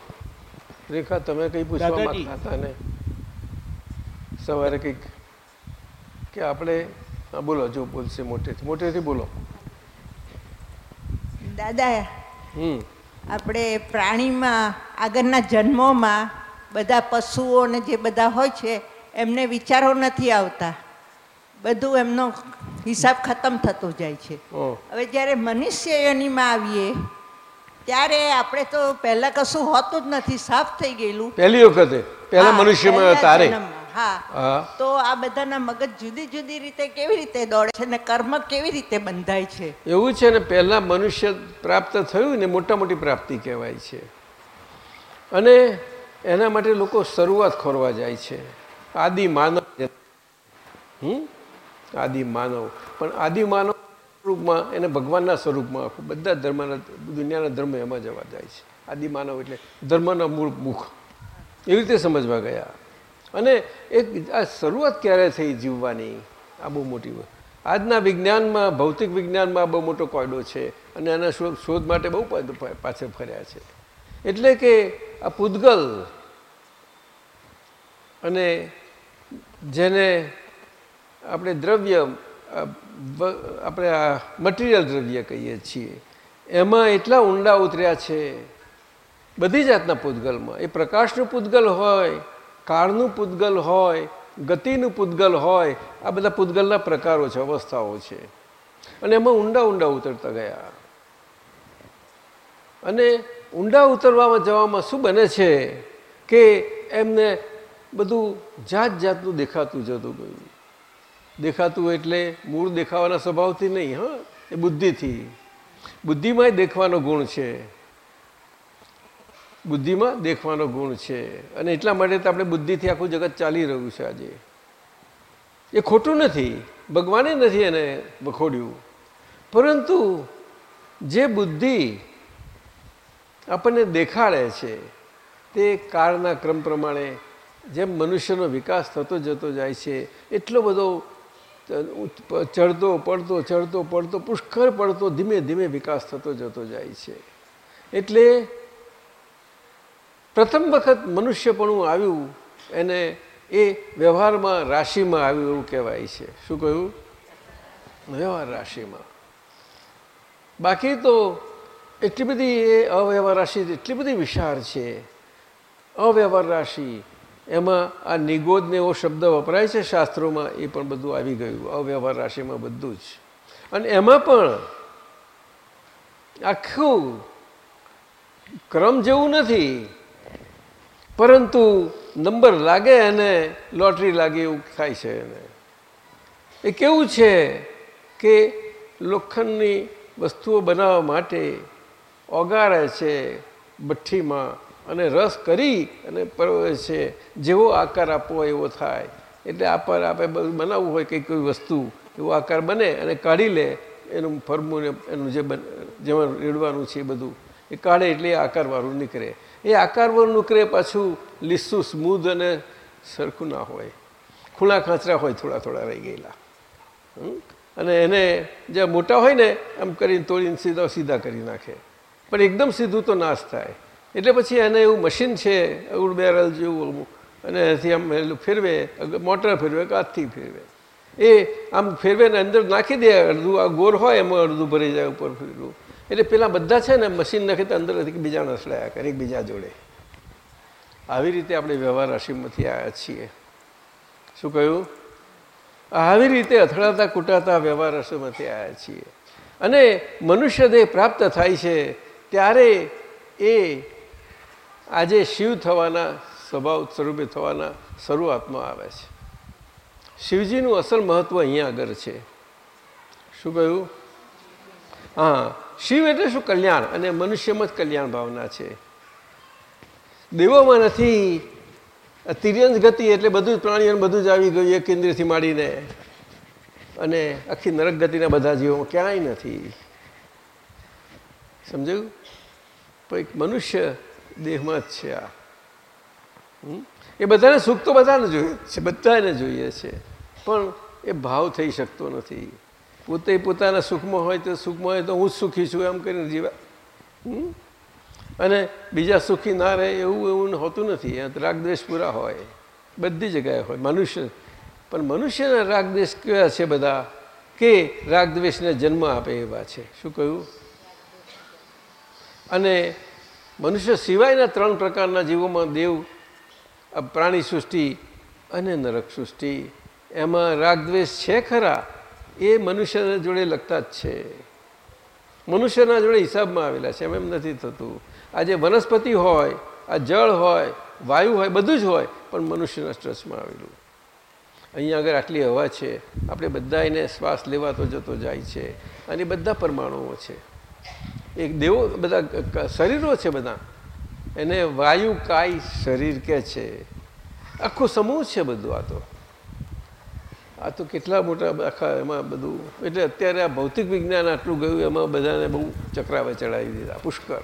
રેખા તમે કંઈ પૂછવા માંગતા હતા ને? સવારે કંઈક કે આપણે હા બોલો જો બોલશે મોટેથી. મોટેથી બોલો. દાદા હમ. આપણે પ્રાણીમાં આગળના જન્મોમાં બધા પશુઓને જે બધા હોય છે એમને વિચારો નથી આવતા. બધું એમનો હિસાબ ખતમ થતો જાય છે. હવે જ્યારે મનુષ્ય યોનિમાં આવીએ ત્યારે આપણે તો પહેલાં કશું હોતું જ નથી સાફ થઈ ગયેલું. પહેલી વખતે પહેલા મનુષ્યમાં તારે. હા. તો આ બધાના મગજ જુદી જુદી રીતે કેવી રીતે દોડે છે ને કર્મ કેવી રીતે બંધાય છે? એવું છે ને પહેલાં મનુષ્ય પ્રાપ્ત થયું ને મોટા મોટી પ્રાપ્તિ કહેવાય છે. અને એના માટે લોકો શરૂઆત ખોરવા જાય છે. આદિ માનવ હમ? આદિ માનવ. પણ આદિ માનવ સ્વરૂપમાં એને ભગવાનના સ્વરૂપમાં બધા ધર્મના, દુનિયાના ધર્મ એમાં જવા જાય છે. આદિ માનવ એટલે ધર્મના મૂળ મુખ. એવી રીતે સમજવા ગયા. અને એક આ શરૂઆત ક્યારે થઈ જીવવાની? આ બહુ મોટી આજના વિજ્ઞાનમાં, ભૌતિક વિજ્ઞાનમાં બહુ મોટો કોયડો છે અને એના શોધ માટે બહુ પાછળ ફર્યા છે. એટલે કે આ પૂદગલ અને જેને આપણે દ્રવ્ય આપણે આ મટીરિયલ દ્રવ્ય કહીએ છીએ, એમાં એટલા ઊંડા ઉતર્યા છે, બધી જાતના પૂતગલમાં. એ પ્રકાશનું પૂતગલ હોય, કાળનું પૂતગલ હોય, ગતિનું પૂતગલ હોય, આ બધા પૂતગલના પ્રકારો છે, અવસ્થાઓ છે. અને એમાં ઊંડા ઊંડા ઉતરતા ગયા. અને ઊંડા ઉતરવામાં જવામાં શું બને છે કે એમને બધું જાત જાતનું દેખાતું જતું ગયું દેખાતું એટલે મૂળ દેખાવાના સ્વભાવથી નહીં, હા, એ બુદ્ધિથી. બુદ્ધિમાંય દેખવાનો ગુણ છે. બુદ્ધિમાં દેખવાનો ગુણ છે. અને એટલા માટે તો આપણે બુદ્ધિથી આખું જગત ચાલી રહ્યું છે આજે. એ ખોટું નથી. ભગવાને નથી એને વખોડ્યું. પરંતુ જે બુદ્ધિ આપણને દેખાડે છે તે કાળના ક્રમ પ્રમાણે જેમ મનુષ્યનો વિકાસ થતો જતો જાય છે, એટલો બધો ચડતો, પડતો ચડતો, પડતો, પુષ્કળ પડતો, ધીમે ધીમે વિકાસ થતો જતો જાય છે. એટલે પ્રથમ વખત મનુષ્યપણું આવ્યું, એને એ વ્યવહારમાં રાશિમાં આવ્યું એવું કહેવાય છે. શું કહ્યું? વ્યવહાર રાશિમાં. બાકી તો એટલી બધી એ અવ્યવહાર રાશિ, એટલી બધી વિશાળ છે. અવ્યવહાર રાશિ એમાં આ નિગોદને એવો શબ્દ વપરાય છે શાસ્ત્રોમાં, એ પણ બધું આવી ગયું. અવ્યવહાર રાશિમાં બધું જ. અને એમાં પણ આખું ક્રમ જેવું નથી. પરંતુ નંબર લાગે અને લોટરી લાગે એવું થાય છે એને. એ કેવું છે કે લોખંડની વસ્તુઓ બનાવવા માટે ઓગાળે છે ભઠ્ઠીમાં અને રસ કરી અને પરોવે છે. જેવો આકાર આપવો એવો થાય. એટલે આકાર આપણે બધું બનાવવું હોય કંઈક કોઈ વસ્તુ, એવો આકાર બને અને કાઢી લે, એનું ફરમું એનું જે જેમાં રેડવાનું છે એ બધું, એ કાઢે એટલે આકારવાળું નીકળે. એ આકારવાળું નીકળે પાછું લીસું સ્મૂધ અને સરખું ના હોય. ખૂણા ખાંચરા હોય થોડા થોડા રહી ગયેલા? અને એને જે મોટા હોય ને, એમ કરીને તોડીને સીધા સીધા કરી નાખે. પણ એકદમ સીધું તો નાશ થાય. એટલે પછી એને એવું મશીન છે, એવું બેરલ જેવું અને એથી આમ ફેરવે, મોટર ફેરવે, કે હાથથી ફેરવે. એ આમ ફેરવે ને અંદર નાખી દે, અડધું આ ગોર હોય એમાં અડધું ભરી જાય ઉપર ફેરવું. એટલે પેલા બધા છે ને મશીન નાખે તો અંદર બીજા નસડાયા કરે એકબીજા જોડે. આવી રીતે આપણે વ્યવહાર રાશિમાંથી આવ્યા છીએ. શું કહ્યું? આવી રીતે અથડાતા કૂટાતા વ્યવહાર રસોમાંથી આવ્યા છીએ. અને મનુષ્ય દેહ પ્રાપ્ત થાય છે, ત્યારે એ આજે શિવ થવાના સ્વભાવ સ્વરૂપે થવાના શરૂઆતમાં આવે છે. શિવજીનું અસલ મહત્વ અહીંયા આગળ છે. શું કહ્યું? હા, શિવ એટલે શું? કલ્યાણ અને મનુષ્યમાં જ કલ્યાણ ભાવના છે. દેવોમાં નથી. તિર્યંજ ગતિ એટલે બધું જ પ્રાણીઓને બધું જ આવી ગયું એક કેન્દ્રથી માંડીને. અને આખી નરક ગતિના બધા જીવોમાં ક્યાંય નથી. સમજાયું? પણ મનુષ્ય દેહમાં જ છે આ? એ બધાને સુખ તો બધાને જોઈએ છે, બધાને જોઈએ છે. પણ એ ભાવ થઈ શકતો નથી. પોતે પોતાના સુખમાં હોય તો સુખમાં હોય તો હું જ સુખી છું એમ કરીને જીવા? અને બીજા સુખી ના રહે એવું એવું હોતું નથી. રાગદ્વેષ પૂરા હોય. બધી જગ્યાએ હોય. મનુષ્ય પણ મનુષ્યના રાગદ્વેષ કેવા છે બધા? કે રાગદ્વેષને જન્મ આપે એવા છે? શું કહ્યું? અને મનુષ્ય સિવાયના ત્રણ પ્રકારના જીવોમાં દેવ પ્રાણી સૃષ્ટિ અને નરક સૃષ્ટિ. એમાં રાગદ્વેષ છે ખરા, એ મનુષ્યના જોડે લગતા જ છે. મનુષ્યના જોડે હિસાબમાં આવેલા છે, એમ એમ નથી થતું. આજે વનસ્પતિ હોય, આ જળ હોય, વાયુ હોય, બધું જ હોય, પણ મનુષ્યના સ્ટ્રેસમાં આવેલું. અહીંયા આગળ આટલી હવા છે, આપણે બધા એને શ્વાસ લેવાતો જતો જાય છે, અને બધા પરમાણુઓ છે. એક દેવો બધા શરીરો છે બધા. એને વાયુ કાય શરીર કે છે. આખો સમૂહ છે બધું આ તો. આ તો કેટલા મોટા આખા એમાં બધું. એટલે અત્યારે આ ભૌતિક વિજ્ઞાન આટલું ગયું, એમાં બધાને બહુ ચક્રાવે ચડાવી દીધા પુષ્કર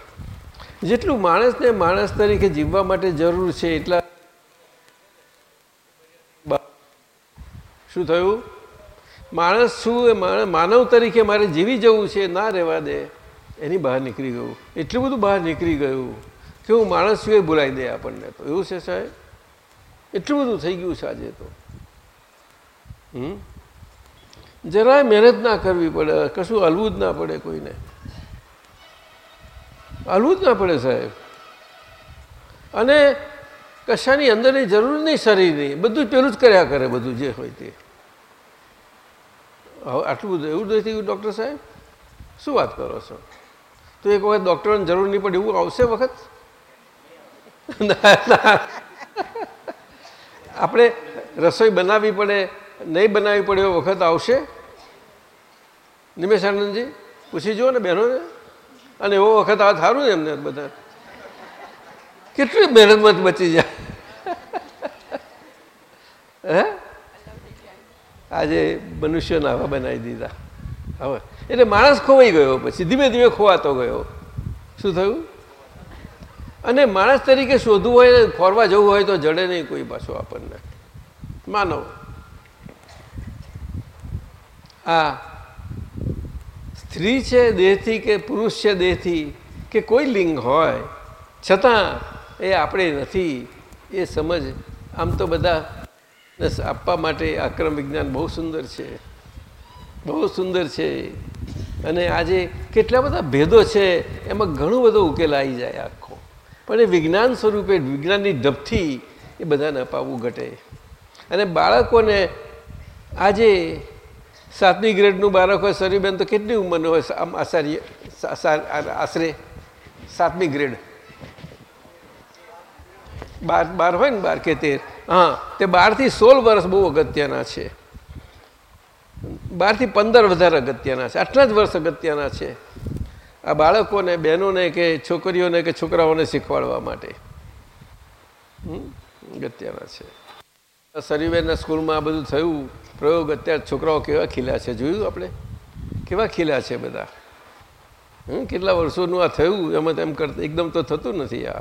જેટલું માણસને માણસ તરીકે જીવવા માટે જરૂર છે એટલા શું થયું? માણસ શું એ માનવ તરીકે મારે જીવી જવું છે? ના રહેવા દે. એની બહાર નીકળી ગયું. એટલું બધું બહાર નીકળી ગયું. કે હું માણસ સિવાય બોલાવી દે આપણને તો. એવું છે સાહેબ? એટલું બધું થઈ ગયું છે આજે તો. હમ? જરાય મહેનત ના કરવી પડે. કશું હલવું જ ના પડે કોઈને. હલવું જ ના પડે સાહેબ. અને કશાની અંદરની જરૂર નહીં, શરીરની. બધું જ પેલું જ કર્યા કરે બધું જે હોય તે. હવે આટલું બધું એવું નથી ડૉક્ટર સાહેબ? શું વાત કરો છો? તો એક વખત ડૉક્ટરને જરૂર નહીં પડે એવું આવશે વખત. આપણે રસોઈ બનાવવી પડે નહીં બનાવવી પડે એવો વખત આવશે? નિમેશ આનંદજી પૂછી જુઓ ને બહેનોને. અને એવો વખત આ સારું ને એમને બધા. કેટલી મહેનતમાં બચી જાય. હે? આજે મનુષ્યના આવા બનાવી દીધા. હવે. એટલે માણસ ખોવાઈ ગયો પછી, ધીમે ધીમે ખોવાતો ગયો શું થયું? અને માણસ તરીકે શોધવું હોય ખોરવા જવું હોય તો જડે નહીં કોઈ પાછું આપણને. માનવ. આ સ્ત્રી છે દેહથી કે પુરુષ છે દેહથી કે કોઈ લિંગ હોય, છતાં એ આપણે નથી, એ સમજ આમ તો બધા આપવા માટે આક્રમ વિજ્ઞાન બહુ સુંદર છે. બહુ સુંદર છે. અને આજે કેટલા બધા ભેદો છે, એમાં ઘણો બધો ઉકેલ આવી જાય આખો. પણ એ વિજ્ઞાન સ્વરૂપે, વિજ્ઞાનની ઢબથી એ બધાને અપાવવું ઘટે. અને બાળકોને આજે સાતમી ગ્રેડનું બાળક હોય, સરીબેન તો કેટલી ઉંમરનું હોય આમ સા- આશરે સાતમી ગ્રેડ. બાર બાર હોય ને બાર કે તેર. હા, તે બારથી સોળ વર્ષ બહુ અગત્યના છે. બારથી પંદર વધારે અગત્યના છે. આટલા જ વર્ષ અગત્યના છે. આ બાળકોને, બહેનોને કે છોકરીઓને કે છોકરાઓને શીખવાડવા માટે? અગત્યના છે. સરીબેનના સ્કૂલમાં આ બધું થયું. પ્રયોગ અત્યારે છોકરાઓ કેવા ખીલ્યા છે? જોયું આપણે? કેવા ખીલ્યા છે બધા? કેટલા વર્ષોનું આ થયું? એમાં તેમ કરતા એકદમ તો થતું નથી આ.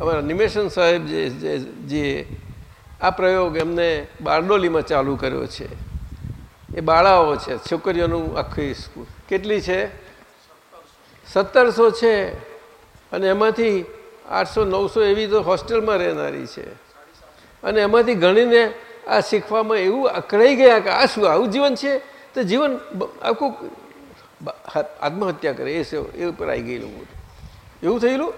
અમારા નિમેશન સાહેબ જે આ પ્રયોગ એમને બારડોલીમાં ચાલુ કર્યો છે. એ બાળાઓ છે, છોકરીઓનું આખી સ્કૂલ કેટલી છે? સત્તરસો છે. અને એમાંથી આઠસો, નવસો એવી તો હોસ્ટેલમાં રહેનારી છે. અને એમાંથી ગણીને આ શીખવામાં એવું અકળાઈ ગયા કે આ શું, આવું જીવન છે? તો જીવન આખું આત્મહત્યા કરે, એ એ ઉપર આવી ગયેલું એવું થયેલું?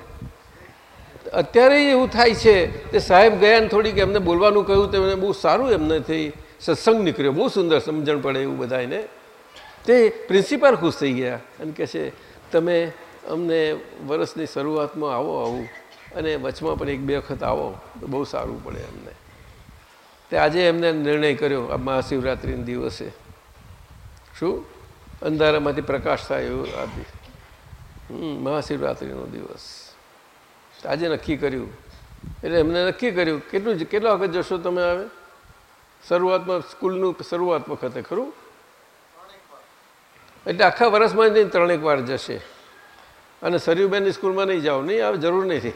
અત્યારે એવું થાય છે. તે સાહેબ ગયા થોડીક એમને બોલવાનું કહ્યું, તો બહુ સારું એમને થઈ. સત્સંગ નીકળ્યો. બહુ સુંદર સમજણ પડે એવું બધાને તે પ્રિન્સિપાલ ખુશ થઈ ગયા અને કહે છે, તમે અમને વર્ષની શરૂઆતમાં આવો આવું અને વચમાં પણ એક બે વખત આવો, તો બહુ સારું પડે અમને. તે આજે એમને નિર્ણય કર્યો, આ મહાશિવરાત્રિના દિવસે. શું? અંધારામાંથી પ્રકાશ થાય એવું આ મહાશિવરાત્રિનો દિવસ. આજે નક્કી કર્યું. એટલે એમને નક્કી કર્યું, કેટલું કેટલા વખત જશો તમે હવે શરૂઆતમાં સ્કૂલનું શરૂઆત વખતે ખરું? એટલે આખા વર્ષમાં જઈને ત્રણેક વાર જશે. અને સરયુબેનની સ્કૂલમાં નહીં જાઓ, નહીં આવે, જરૂર નથી.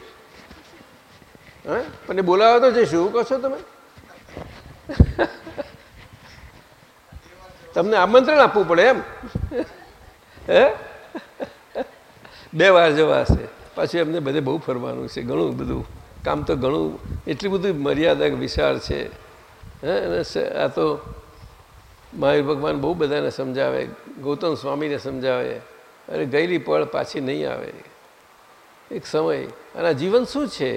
હા? પણ એ બોલાવો તો જઈશું, એવું કહો છો તમે? તમને આમંત્રણ આપવું પડે એમ. હે? બે વાર જવાશે પાછું એમને બધે બહુ ફરવાનું છે, ઘણું બધું. કામ તો ઘણું, એટલી બધું મર્યાદા વિશાળ છે. હે, અને આ તો મહાવીર ભગવાન બહુ બધાને સમજાવે, ગૌતમ સ્વામીને સમજાવે અરે ગયેલી પળ પાછી નહીં આવે. એક સમય, અને જીવન શું છે?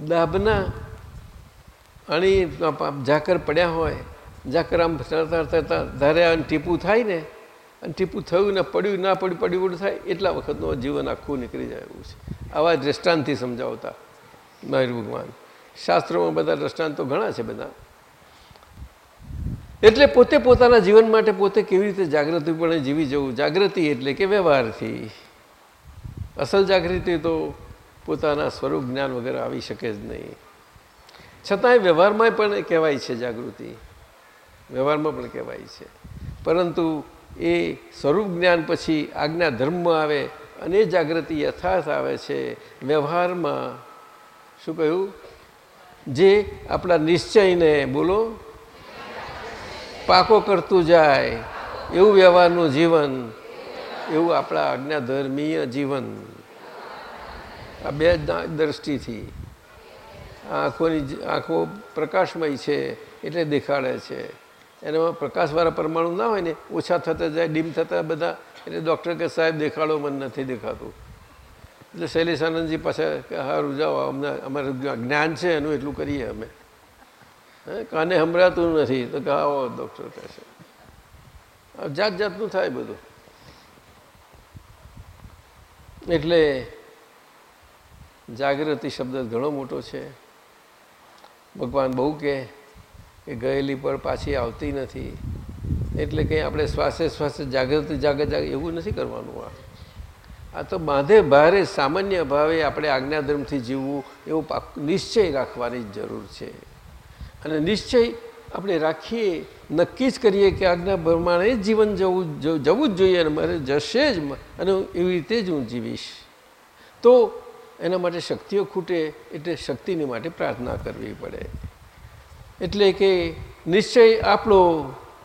દાબના અણી ઝાકર પડ્યા હોય, ઝાકર આમ તરતા તરતા ધારે અને ટીપું થાય ને, અને ટીપું થયું ને પડ્યું, ના પડ્યું પડ્યું પડ્યું થાય, એટલા વખતનું જીવન આખું નીકળી જાય એવું છે. આવા દ્રષ્ટાંતથી સમજાવતા મહાવીર ભગવાન. શાસ્ત્રોમાં બધા દ્રષ્ટાંતો ઘણા છે બધા. એટલે પોતે પોતાના જીવન માટે પોતે કેવી રીતે જાગૃતિપણે જીવી જવું? જાગૃતિ એટલે કે વ્યવહારથી. અસલ જાગૃતિ તો પોતાના સ્વરૂપ જ્ઞાન વગર આવી શકે જ નહીં. છતાંય વ્યવહારમાં પણ કહેવાય છે જાગૃતિ. વ્યવહારમાં પણ કહેવાય છે. પરંતુ એ સ્વરૂપ જ્ઞાન પછી આજ્ઞા ધર્મમાં આવે અને જાગૃતિ યથાર્થ આવે છે વ્યવહારમાં. શું કહ્યું? જે આપણા નિશ્ચયને બોલો પાકો કરતું જાય, એવું વ્યવહારનું જીવન, એવું આપણા આજ્ઞાધર્મીય જીવન. આ બે દ્રષ્ટિથી આંખોની આંખો પ્રકાશમય છે એટલે દેખાડે છે. એનામાં પ્રકાશવાળા પરમાણુ ના હોય ને, ઓછા થતા જાય, ડીમ થતા બધા, એટલે ડૉક્ટર કે સાહેબ દેખાડો, મને નથી દેખાતું. એટલે શૈલેષ આનંદજી પાસે કે હા રૂજાઓ અમને, અમારું જ્ઞાન છે, એનું એટલું કરીએ અમે. કાને સંભળાતું નથી. તો કે આવો ડૉક્ટર કહેશે આ જાત જાતનું થાય બધું. એટલે જાગૃતિ શબ્દ ઘણો મોટો છે. ભગવાન બહુ કહે કે ગયેલી પર પાછી આવતી નથી. એટલે કંઈ આપણે શ્વાસે શ્વાસે જાગૃતિ જાગે જાગે એવું નથી કરવાનું આ. આ તો બાંધે ભારે સામાન્ય ભાવે આપણે આજ્ઞાધર્મથી જીવવું એવું નિશ્ચય રાખવાની જરૂર છે. અને નિશ્ચય આપણે રાખીએ, નક્કી જ કરીએ કે આજના પ્રમાણે જ જીવન જવું જવું જ જોઈએ અને મારે જશે જ અને એવી રીતે જ હું જીવીશ. તો એના માટે શક્તિઓ ખૂટે એટલે શક્તિની માટે પ્રાર્થના કરવી પડે. એટલે કે નિશ્ચય આપણો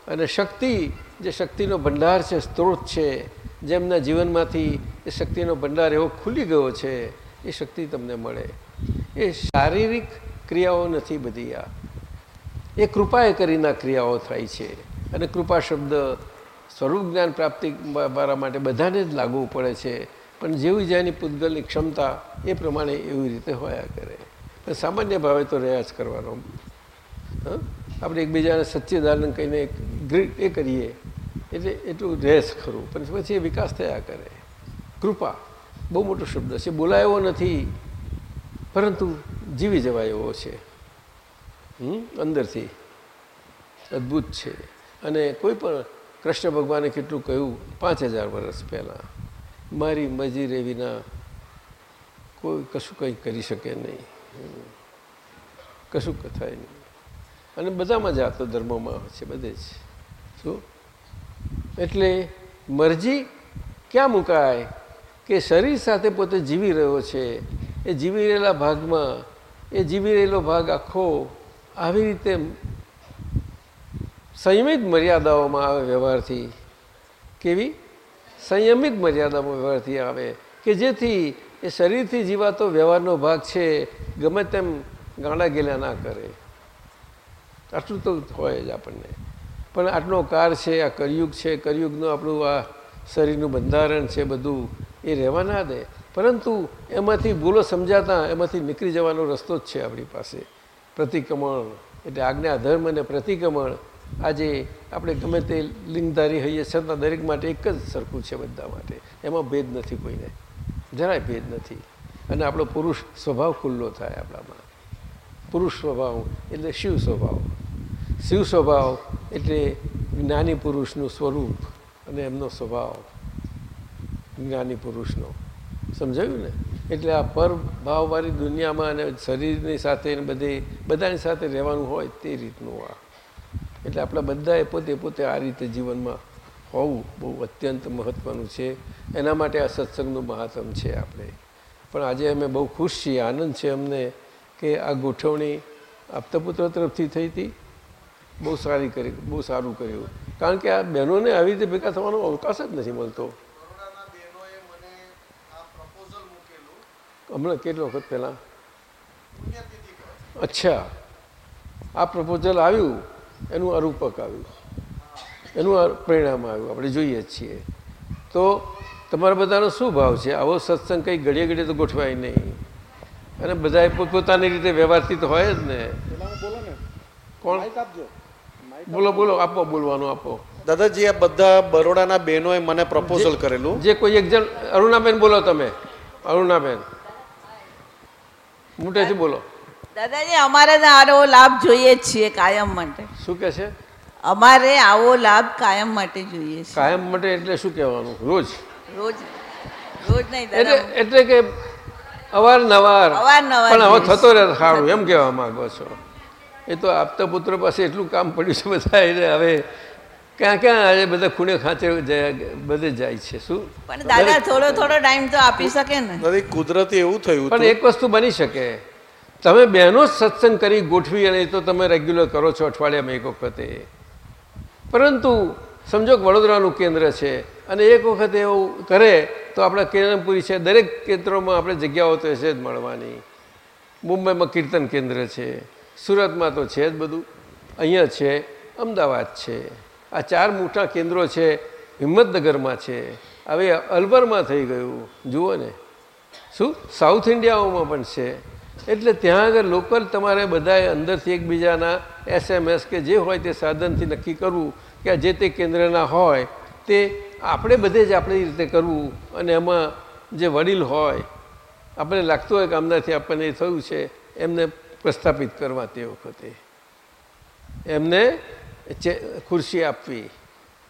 અને શક્તિ જે શક્તિનો ભંડાર છે, સ્ત્રોત છે જેમના જીવનમાંથી એ શક્તિનો ભંડાર એવો ખુલી ગયો છે, એ શક્તિ તમને મળે. એ શારીરિક ક્રિયાઓ નથી બધી આ. એ કૃપાએ કરીના ક્રિયાઓ થાય છે. અને કૃપા શબ્દ સ્વરૂપ જ્ઞાન પ્રાપ્તિ મારા માટે બધાને જ લાગુ પડે છે. પણ જેવી જેની પૂતગલની ક્ષમતા એ પ્રમાણે એવી રીતે હોયા કરે. સામાન્ય ભાવે તો રહ્યા જ કરવાનો? આપણે એકબીજાને સચ્ચિદાનંદ કહીને એ કરીએ, એટલે એટલું રહેશ ખરું. પણ પછી વિકાસ થયા કરે. કૃપા બહુ મોટો શબ્દ છે. બોલાયો નથી, પરંતુ જીવી જવાય એવો છે? અંદરથી. અદ્ભુત છે. અને કોઈ પણ કૃષ્ણ ભગવાને કેટલું કહ્યું, પાંચ હજાર વર્ષ પહેલાં, મારી મજીરે વિના કોઈ કશું કંઈ કરી શકે નહીં. કશું થાય નહીં. અને બધામાં જાતો ધર્મોમાં છે, બધે જ. શું? એટલે મરજી ક્યાં મુકાય? કે શરીર સાથે પોતે જીવી રહ્યો છે. એ જીવી રહેલા ભાગમાં, એ જીવી રહેલો ભાગ આખો આવી રીતે સંયમિત મર્યાદાઓમાં આવે વ્યવહારથી કેવી? સંયમિત મર્યાદામાં વ્યવહારથી આવે કે જેથી એ શરીરથી જીવાતો વ્યવહારનો ભાગ છે, ગમે તેમ ગાંડા ગેલા ના કરે. આટલું તો હોય જ આપણને. પણ આટલો કાર છે, આ કરિયુગ છે કરિયુગનું આપણું આ શરીરનું બંધારણ છે બધું એ રહેવા ના દે. પરંતુ એમાંથી ભૂલો સમજાતા એમાંથી નીકળી જવાનો રસ્તો જ છે આપણી પાસે. પ્રતિક્રમણ એટલે આજ્ઞા, ધર્મ અને પ્રતિક્રમણ આજે આપણે ગમે તે લિંગધારી હોઈએ, છતાં દરેક માટે એક જ સરખું છે બધા માટે. એમાં ભેદ નથી કોઈને. જરાય ભેદ નથી. અને આપણો પુરુષ સ્વભાવ ખુલ્લો થાય આપણામાં. પુરુષ સ્વભાવ એટલે શિવ સ્વભાવ. શિવ સ્વભાવ એટલે જ્ઞાની પુરુષનું સ્વરૂપ અને એમનો સ્વભાવ. જ્ઞાની પુરુષનો. સમજાયું ને? એટલે આ પર ભાવવાળી દુનિયામાં અને શરીરની સાથે બધે, બધાની સાથે રહેવાનું હોય તે રીતનું આ. એટલે આપણા બધાએ પોતે પોતે આ રીતે જીવનમાં હોવું બહુ અત્યંત મહત્ત્વનું છે. એના માટે આ સત્સંગનું મહાત્મ છે આપણે. પણ આજે અમે બહુ ખુશ છીએ, આનંદ છે અમને કે આ ગોઠવણી આપતાપુત્ર તરફથી થઈ હતી. બહુ સારી કરી, બહુ સારું કર્યું. કારણ કે આ બહેનોને આવી રીતે ભેગા થવાનો અવકાશ જ નથી મળતો. હમણાં કેટલો વખત પહેલાં? અચ્છા. આ પ્રપોઝલ આવ્યું એનું અરૂપક આવ્યું. એનું પરિણામ આવ્યું આપણે જોઈએ જ છીએ. તો તમારા બધાનો શું ભાવ છે? આવો સત્સંગ કંઈ ઘડીએ ઘડીએ તો ગોઠવાય નહીં. અને બધાએ પોતપોતાની રીતે વ્યવહારથી તો હોય જ ને. કોણ? બોલો બોલો આપો બોલવાનું આપો. દાદાજી આ બધા બરોડાના બહેનોએ મને પ્રપોઝલ કરેલું. જે કોઈ એક જણ અરુણાબેન બોલો તમે. અરુણાબેન. મોટેથી બોલો. દાદાજી અમારે આવો લાભ જોઈએ જ છીએ કાયમ માટે. શું કે છે? અમારે આવો લાભ કાયમ માટે જોઈએ છે. કાયમ માટે એટલે શું કહેવાનું? રોજ. રોજ. રોજ નહીં એટલે એટલે કે અવારનવાર. અવારનવાર પણ હવે થતો રહે સારું એમ કહેવા માંગો છો. એ તો આપતા પુત્ર પાસે એટલું કામ પડ્યું છે બધા એટલે હવે. ક્યાં ક્યાં આજે બધા ખૂણે ખાંચે બધે જાય છે. શું? પણ દાદા થોડો થોડો ટાઈમ તો આપી શકે ને. કુદરતી એવું થયું પણ એક વસ્તુ બની શકે. તમે બહેનો જ સત્સંગ કરી ગોઠવી અને તો તમે રેગ્યુલર કરો છો અઠવાડિયામાં એક વખતે. પરંતુ સમજો કે વડોદરાનું કેન્દ્ર છે અને એક વખતે એવું કરે તો આપણા કેરમપુરી છે દરેક કેન્દ્રોમાં આપણે જગ્યાઓ તો છે જ મળવાની. મુંબઈમાં કીર્તન કેન્દ્ર છે સુરતમાં તો છે જ બધું. અહીંયા છે અમદાવાદ છે. આ ચાર મોટા કેન્દ્રો છે, હિંમતનગરમાં છે, હવે અલવરમાં થઈ ગયું, જુઓ ને. શું? સાઉથ ઇન્ડિયાઓમાં પણ છે. એટલે ત્યાં આગળ લોકલ તમારે બધાએ અંદરથી એકબીજાના એસએમએસ કે જે હોય તે સાધનથી નક્કી કરવું કે જે તે કેન્દ્રના હોય તે આપણે બધે જ આપણી રીતે કરવું અને એમાં જે વડીલ હોય આપણે લાગતું હોય કે આમનાથી આપણને થયું છે, એમને પ્રસ્થાપિત કરવા તે વખતે. એમને ખુરશી આપવી,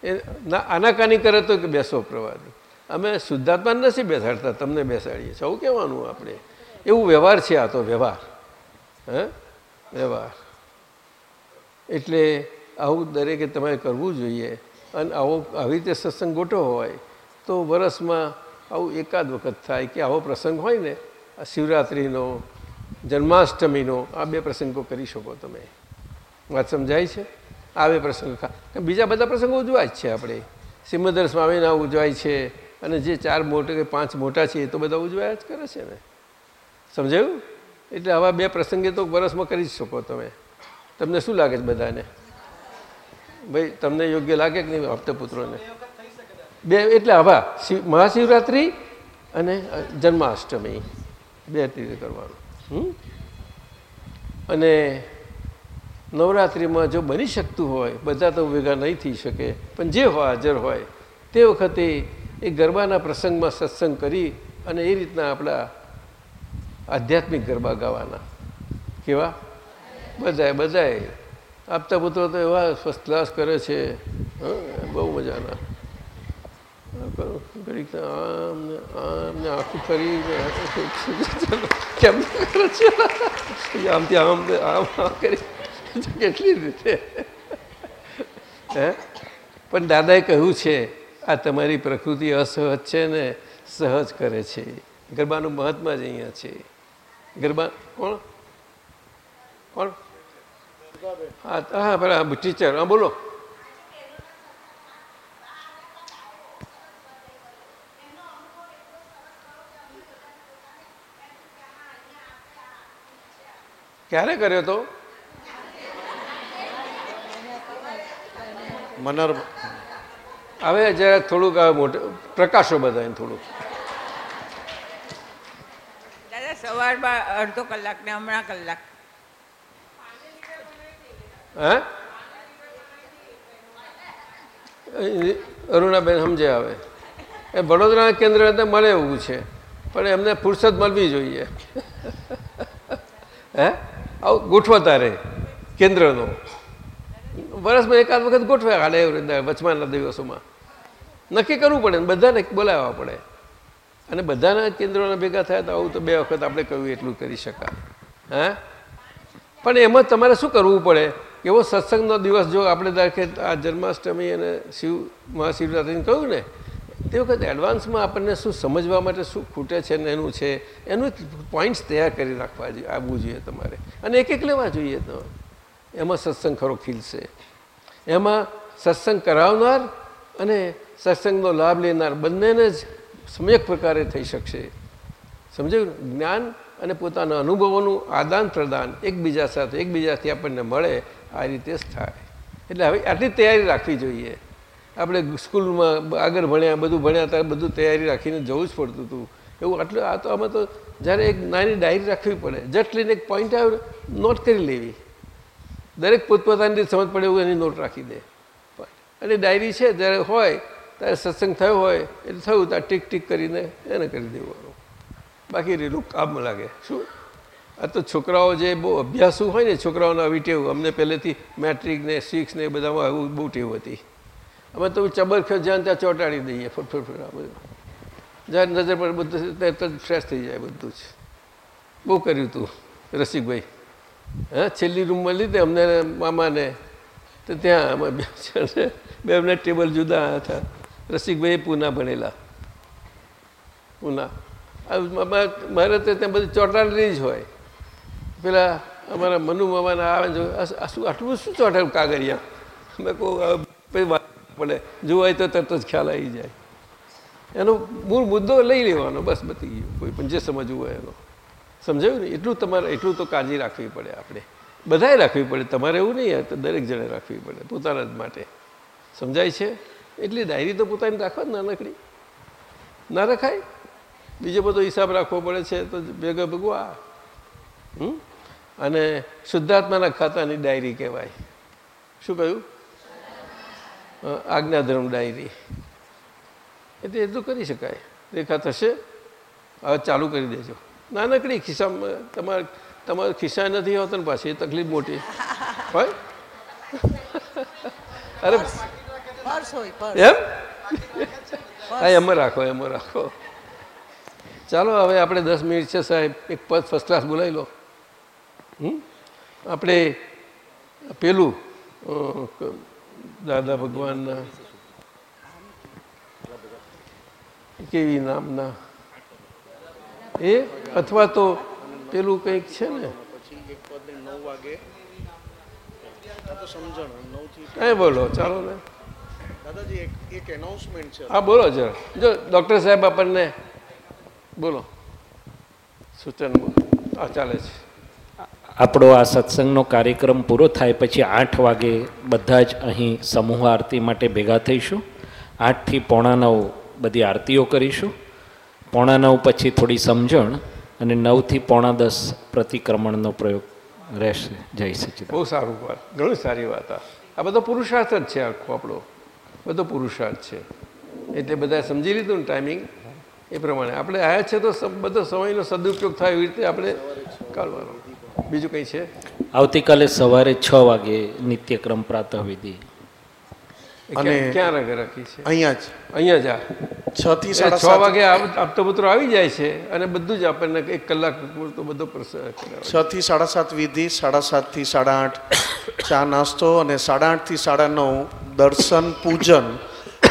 એ ના, આનાકાની કરે તો કે બેસો પ્રવાદી. અમે શુદ્ધાત્મા નથી બેસાડતા, તમને બેસાડીએ છીએ. આવું કહેવાનું આપણે. એવું વ્યવહાર છે આ તો વ્યવહાર. હે? વ્યવહાર. એટલે આવું દરેકે તમારે કરવું જોઈએ. અને આવો, આવી રીતે સત્સંગ ગોઠવો હોય, તો વરસમાં આવું એકાદ વખત થાય કે આવો પ્રસંગ હોય ને, આ શિવરાત્રિનો, જન્માષ્ટમીનો, આ બે પ્રસંગો કરી શકો તમે. વાત સમજાય છે? આ પ્રસંગ. બીજા બધા પ્રસંગો ઉજવાય જ છે આપણે. સિમંદર સ્વામીના ઉજવાય છે અને જે ચાર મોટા કે પાંચ મોટા છે એ તો બધા ઉજવાયા જ કરે છે ને. સમજાયું? એટલે આવા બે પ્રસંગે તો વરસમાં કરી જ શકો તમે. તમને શું લાગે છે બધાને? ભાઈ, તમને યોગ્ય લાગે કે નહીં હપ્તે પુત્રોને? બે, એટલે આવા શિવ, મહાશિવરાત્રિ અને જન્માષ્ટમી. બે રીતે કરવાનું? અને નવરાત્રિમાં જો બની શકતું હોય, બધા તો ભેગા નહીં થઈ શકે, પણ જે હાજર હોય, તે વખતે એ ગરબાના પ્રસંગમાં સત્સંગ કરી અને એ રીતના આપણા આધ્યાત્મિક ગરબા ગાવાના. કેવા? બધાએ બધાએ. આપતા પુત્રો તો એવા ફર્સ્ટ ક્લાસ કરે છે. બહુ મજાના. ઘડીક આમ ને આમ ને આખું ફરીને કેમ કરે છે આમથી આમ આમ કરી. કેટલી રીતે? હે? પણ દાદાએ કહ્યું છે, આ તમારી પ્રકૃતિ અસહજ છે ને સહજ કરે છે. ગરબાનું મહત્વ જ અહીંયા છે. ગરબા, કોણ? કોણ? હા હા બરાબર ટીચર હા, બોલો. ક્યારે કર્યો તો? મનર હવે જરા થોડુંક મોટું પ્રકાશો બધાને થોડુંક. દાદા સવારમાં અડધો કલાક ને હમણાં કલાક. હે? અરુણાબેન સમજે આવે એ વડોદરા કેન્દ્ર મળે એવું છે. પણ એમને ફુરસદ મળવી જોઈએ. હે? આવું ગોઠવતા રહે કેન્દ્રનો. વર્ષમાં એકાદ વખત ગોઠવ્યા હાલે એવી રીતે વચમાના દિવસોમાં. નક્કી કરવું પડે બધાને બોલાવવા પડે. અને બધાના કેન્દ્રોના ભેગા થયા તો આવું તો બે વખત આપણે કહ્યું એટલું કરી શકાય. હા? પણ એમાં તમારે શું કરવું પડે? એવો સત્સંગનો દિવસ જો આપણે ધારો આ જન્માષ્ટમી અને શિવ મહાશિવરાત્રિને કહ્યું ને, તે વખત એડવાન્સમાં આપણને શું સમજવા માટે શું ખૂટે છે ને એનું છે, એનું પોઈન્ટ્સ તૈયાર કરી રાખવા જોઈએ આવવું જોઈએ તમારે. અને એક એક લેવા જોઈએ તો. એમાં સત્સંગ ખરો ખીલશે. એમાં સત્સંગ કરાવનાર અને સત્સંગનો લાભ લેનાર બંનેને જ સમ્યક પ્રકારે થઈ શકશે. સમજાયું? જ્ઞાન અને પોતાના અનુભવોનું આદાન પ્રદાન એકબીજા સાથે એકબીજાથી આપણને મળે, આ રીતે જ થાય. એટલે હવે આટલી તૈયારી રાખવી જોઈએ. આપણે સ્કૂલમાં આગળ ભણ્યા, બધું ભણ્યા ત્યારે બધું તૈયારી રાખીને જવું જ પડતું હતું. એવું આટલું, આ તો આમાં તો જ્યારે એક નાની ડાયરી રાખવી પડે જસ્ટ લઈને એક પોઈન્ટ આવ્યો નોટ કરી લેવી. દરેક પોતપોતાની રીતે સમજ પડે એવું એની નોટ રાખી દે. અને ડાયરી છે, જ્યારે હોય, ત્યારે સત્સંગ થયો હોય, એટલે થયું ત્યાં ટીક ટીક કરીને એને કરી દેવાનું. બાકી રેલું કામ લાગે. શું? આ તો છોકરાઓ જે બહુ અભ્યાસુ હોય ને, છોકરાઓને આવી ટેવ. અમને પહેલેથી મેટ્રિક ને, સિક્સ ને બધામાં આવું બહુ ટેવ હતી. અમે તો ચબર ખે જ્યાં ત્યાં ચોંટાડી દઈએ ફટફટ ફટ બધું. જ્યારે નજર પર બધું તરત ફ્રેશ થઈ જાય બધું જ. બહુ કર્યું હતું રસિકભાઈ. હા, છેલ્લી રૂમમાં લીધે અમને મામાને. તો ત્યાં અમે બે જણ બે અમને ટેબલ જુદા હતા. રસિકભાઈ પૂના ભણેલા. પૂના. મારે તો ત્યાં બધી ચોંટાડેલી જ હોય. પેલા અમારા મનુ મામાના આવે શું, આટલું શું ચોંટાડ્યું કાગળિયા? અમે કહું વાત પડે. જોવાય તો તરત જ ખ્યાલ આવી જાય. એનો મૂળ મુદ્દો લઈ લેવાનો, બસ બતી ગયું. કોઈ પણ જે સમજવું હોય એનો. સમજાયું ને? એટલું તમારે એટલું તો કાળજી રાખવી પડે આપણે. બધાએ રાખવી પડે. તમારે એવું નહીં તો દરેક જણે રાખવી પડે પોતાના જ માટે. સમજાય છે? એટલી ડાયરી તો પોતાની રાખવા જ નાનકડી. ના રખાય? બીજો બધો હિસાબ રાખવો પડે છે તો ભેગા ભેગું આ. હમ? અને શુદ્ધાત્માના ખાતાની ડાયરી કહેવાય. શું કહ્યું? આજ્ઞાધર્મ ડાયરી. એટલે એટલું કરી શકાય. રેખા થશે? હવે ચાલુ કરી દેજો. નાનકડી ખિસ્સામાં તમારે તમારે ખિસ્સા નથી હોતા ને પાછી તકલીફ મોટી. હોય? અરે એમ? હા એમાં રાખો એમાં રાખો. ચાલો હવે આપણે દસ મિનિટ છે સાહેબ. એક પદ ફર્સ્ટ ક્લાસ બોલાવી લો? આપણે પેલું દાદા ભગવાનના કેવી નામના એ? અથવા તો પેલું કંઈક છે ને? થી બોલો, ચાલો ને. દાદાજી એક એનાઉન્સમેન્ટ છે હા, બોલો જરા. જો, ડૉક્ટર સાહેબ આપણને બોલો. સૂચન હા, ચાલે છે. આપણો આ સત્સંગનો કાર્યક્રમ પૂરો થાય પછી આઠ વાગે બધા જ અહીં સમૂહ આરતી માટે ભેગા થઈશું. આઠથી પોણા નવ બધી આરતીઓ કરીશું. પોણા નવ પછી થોડી સમજણ અને નવથી પોણા દસ પ્રતિક્રમણનો પ્રયોગ રહેશે. જય સચિદ બહુ સારું વાત. ઘણી સારી વાત આ. બધો પુરુષાર્થ જ છે આખો આપણો. બધો પુરુષાર્થ છે. એટલે બધા સમજી લીધું ને ટાઈમિંગ એ પ્રમાણે. આપણે આવ્યા છે તો બધો સમયનો સદુપયોગ થાય એવી રીતે આપણે કાઢવાનો. બીજું કંઈ છે? આવતીકાલે સવારે છ વાગે નિત્યક્રમ પ્રાતઃવિધિ અને- ક્યાં- રગે રાખી છે? અહીંયા જ. અહીંયા જ આ. છ થી સાડા છ વાગે આપ- આપતો પુત્રો આવી જાય છે અને બધું જ આપણને એક કલાક પૂરતો બધો. છ. થી સાડા સાત વિધિ સાડા સાતથી સાડા આઠ ચા નાસ્તો અને સાડા આઠથી સાડા નવ દર્શન પૂજન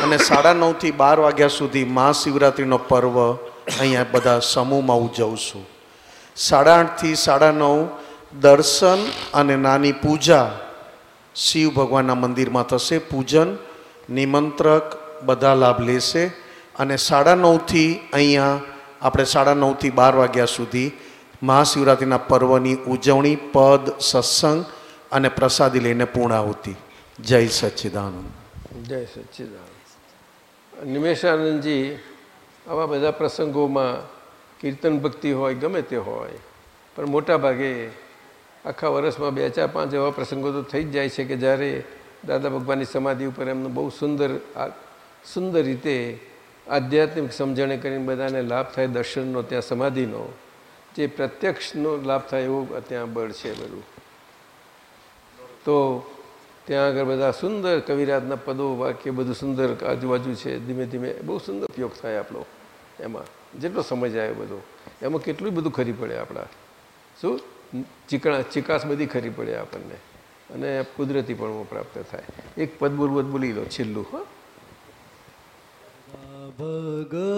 અને સાડા નવથી બાર વાગ્યા સુધી મહાશિવરાત્રિનો પર્વ અહીંયા બધા સમૂહમાં ઉજવશું સાડા આઠથી સાડા નવ દર્શન અને નાની પૂજા શિવ ભગવાનના મંદિરમાં થશે, પૂજન, નિમંત્રક, બધા લાભ લેશે અને સાડા નવથી અહીંયા આપણે સાડા નવથી બાર વાગ્યા સુધી મહાશિવરાત્રિના પર્વની ઉજવણી, પદ, સત્સંગ અને પ્રસાદી લઈને પૂર્ણાહુતિ. જય સચ્ચિદાનંદ. જય સચ્ચિદાનંદ. નિમેશાનંદજી, આવા બધા પ્રસંગોમાં કીર્તન ભક્તિ હોય, ગમે તે હોય, પણ મોટા ભાગે આખા વર્ષમાં બે, ચાર, પાંચ એવા પ્રસંગો તો થઈ જ જાય છે કે જ્યારે દાદા ભગવાનની સમાધિ ઉપર એમનું બહુ સુંદર સુંદર રીતે આધ્યાત્મિક સમજણે કરીને બધાને લાભ થાય દર્શનનો, ત્યાં સમાધિનો, જે પ્રત્યક્ષનો લાભ થાય એવું ત્યાં બળ છે બધું. તો ત્યાં આગળ બધા સુંદર કવિરાજના પદો, વાક્ય બધું સુંદર આજુબાજુ છે, ધીમે ધીમે બહુ સુંદર ઉપયોગ થાય આપણો એમાં. જેટલો સમજ આવે બધો. એમાં કેટલું બધું ખરી પડે આપણા. શું? ચીકણા ચિકાસ બધી ખરી પડે આપણને. અને કુદરતી પણ પ્રાપ્ત થાય. એક પદ બોલવત બોલી લો છેલ્લું હો. ભગવાનના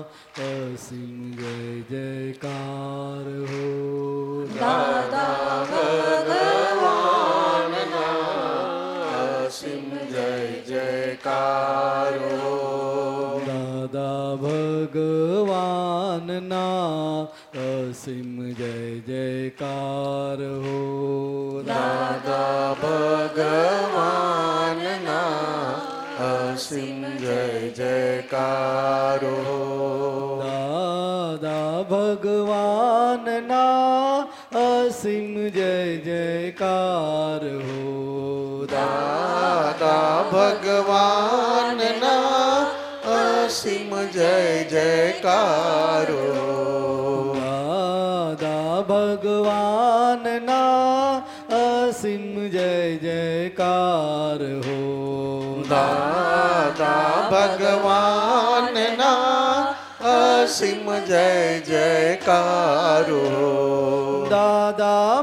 અસીમ જય જયકાર હો. અસીમ જય જયકાર દાદા ભગવાનના અસીમ જય જયકાર હો દાદા ભગવાનના અસીમ જય જયકાર દાદા ભગવાનના અસીમ જય જયકાર હો દાદા ભગવાનના અસીમ જય જયકાર અસીમ જય જયકારો. દાદા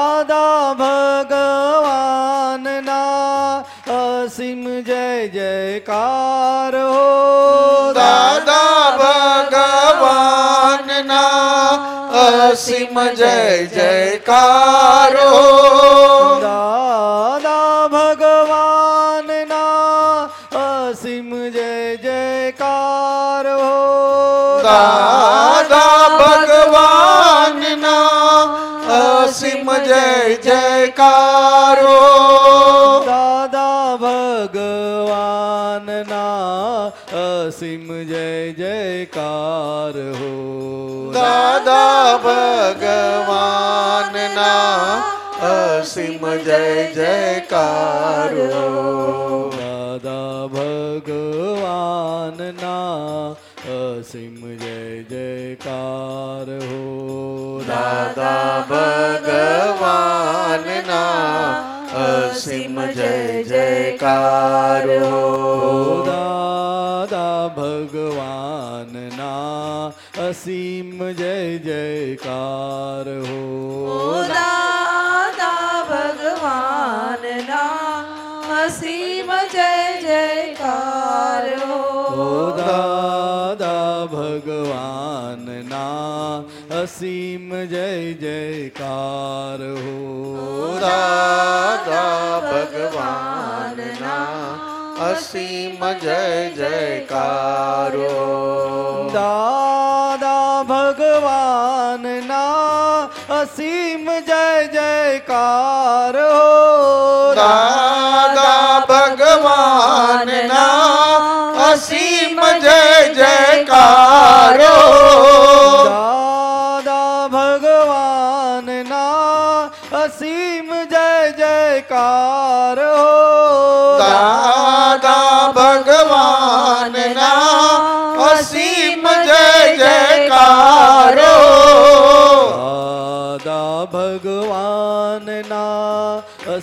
અસીમ જય જયકાર અસીમ જય જયકાર દાદા ભગવાનના અસીમ જય જયકાર હો દાદા ભગવાનના અસીમ જય જયકાર દાદા ભગવાનના અસીમ જય જયકાર હો અસીમ જય જયકાર હો રાધા ભગવાનના અસીમ જય જયકારો દાદા ભગવાનના અસીમ જય જયકાર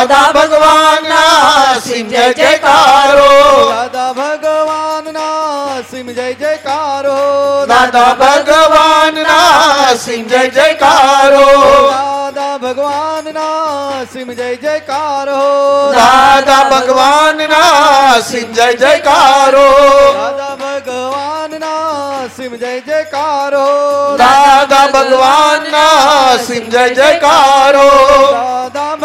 દાદા ભગવાનના સિંહ જય જયકારો. દાદા ભગવાનના સિંહ જય જયકારો. દાદા ભગવાન ના સિંહ જય જયકારો. દાદા ભગવાનના સિંહ જય જયકારો. દાદા ભગવાન ના સિંહ જય જયકારો. દાદા ભગવાનના સિંહ જય જયકારો. દાદા ભગવાન ના સિંહ જય જયકારો. દાદા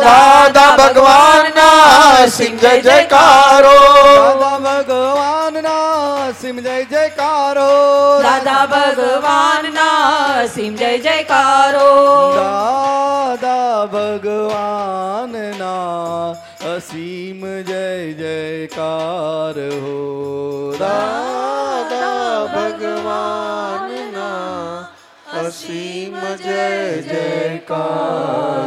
દાદા ભગવાનના સિંહ જય જયકારો. દાદા ભગવાનના સિંહ જય જયકારો. દાદા ભગવાનના સિંહ જય જયકારો. દાદા ભગવાનના અસીમ જય જયકાર હો. દાદા ભગવાનના અસીમ જય જયકાર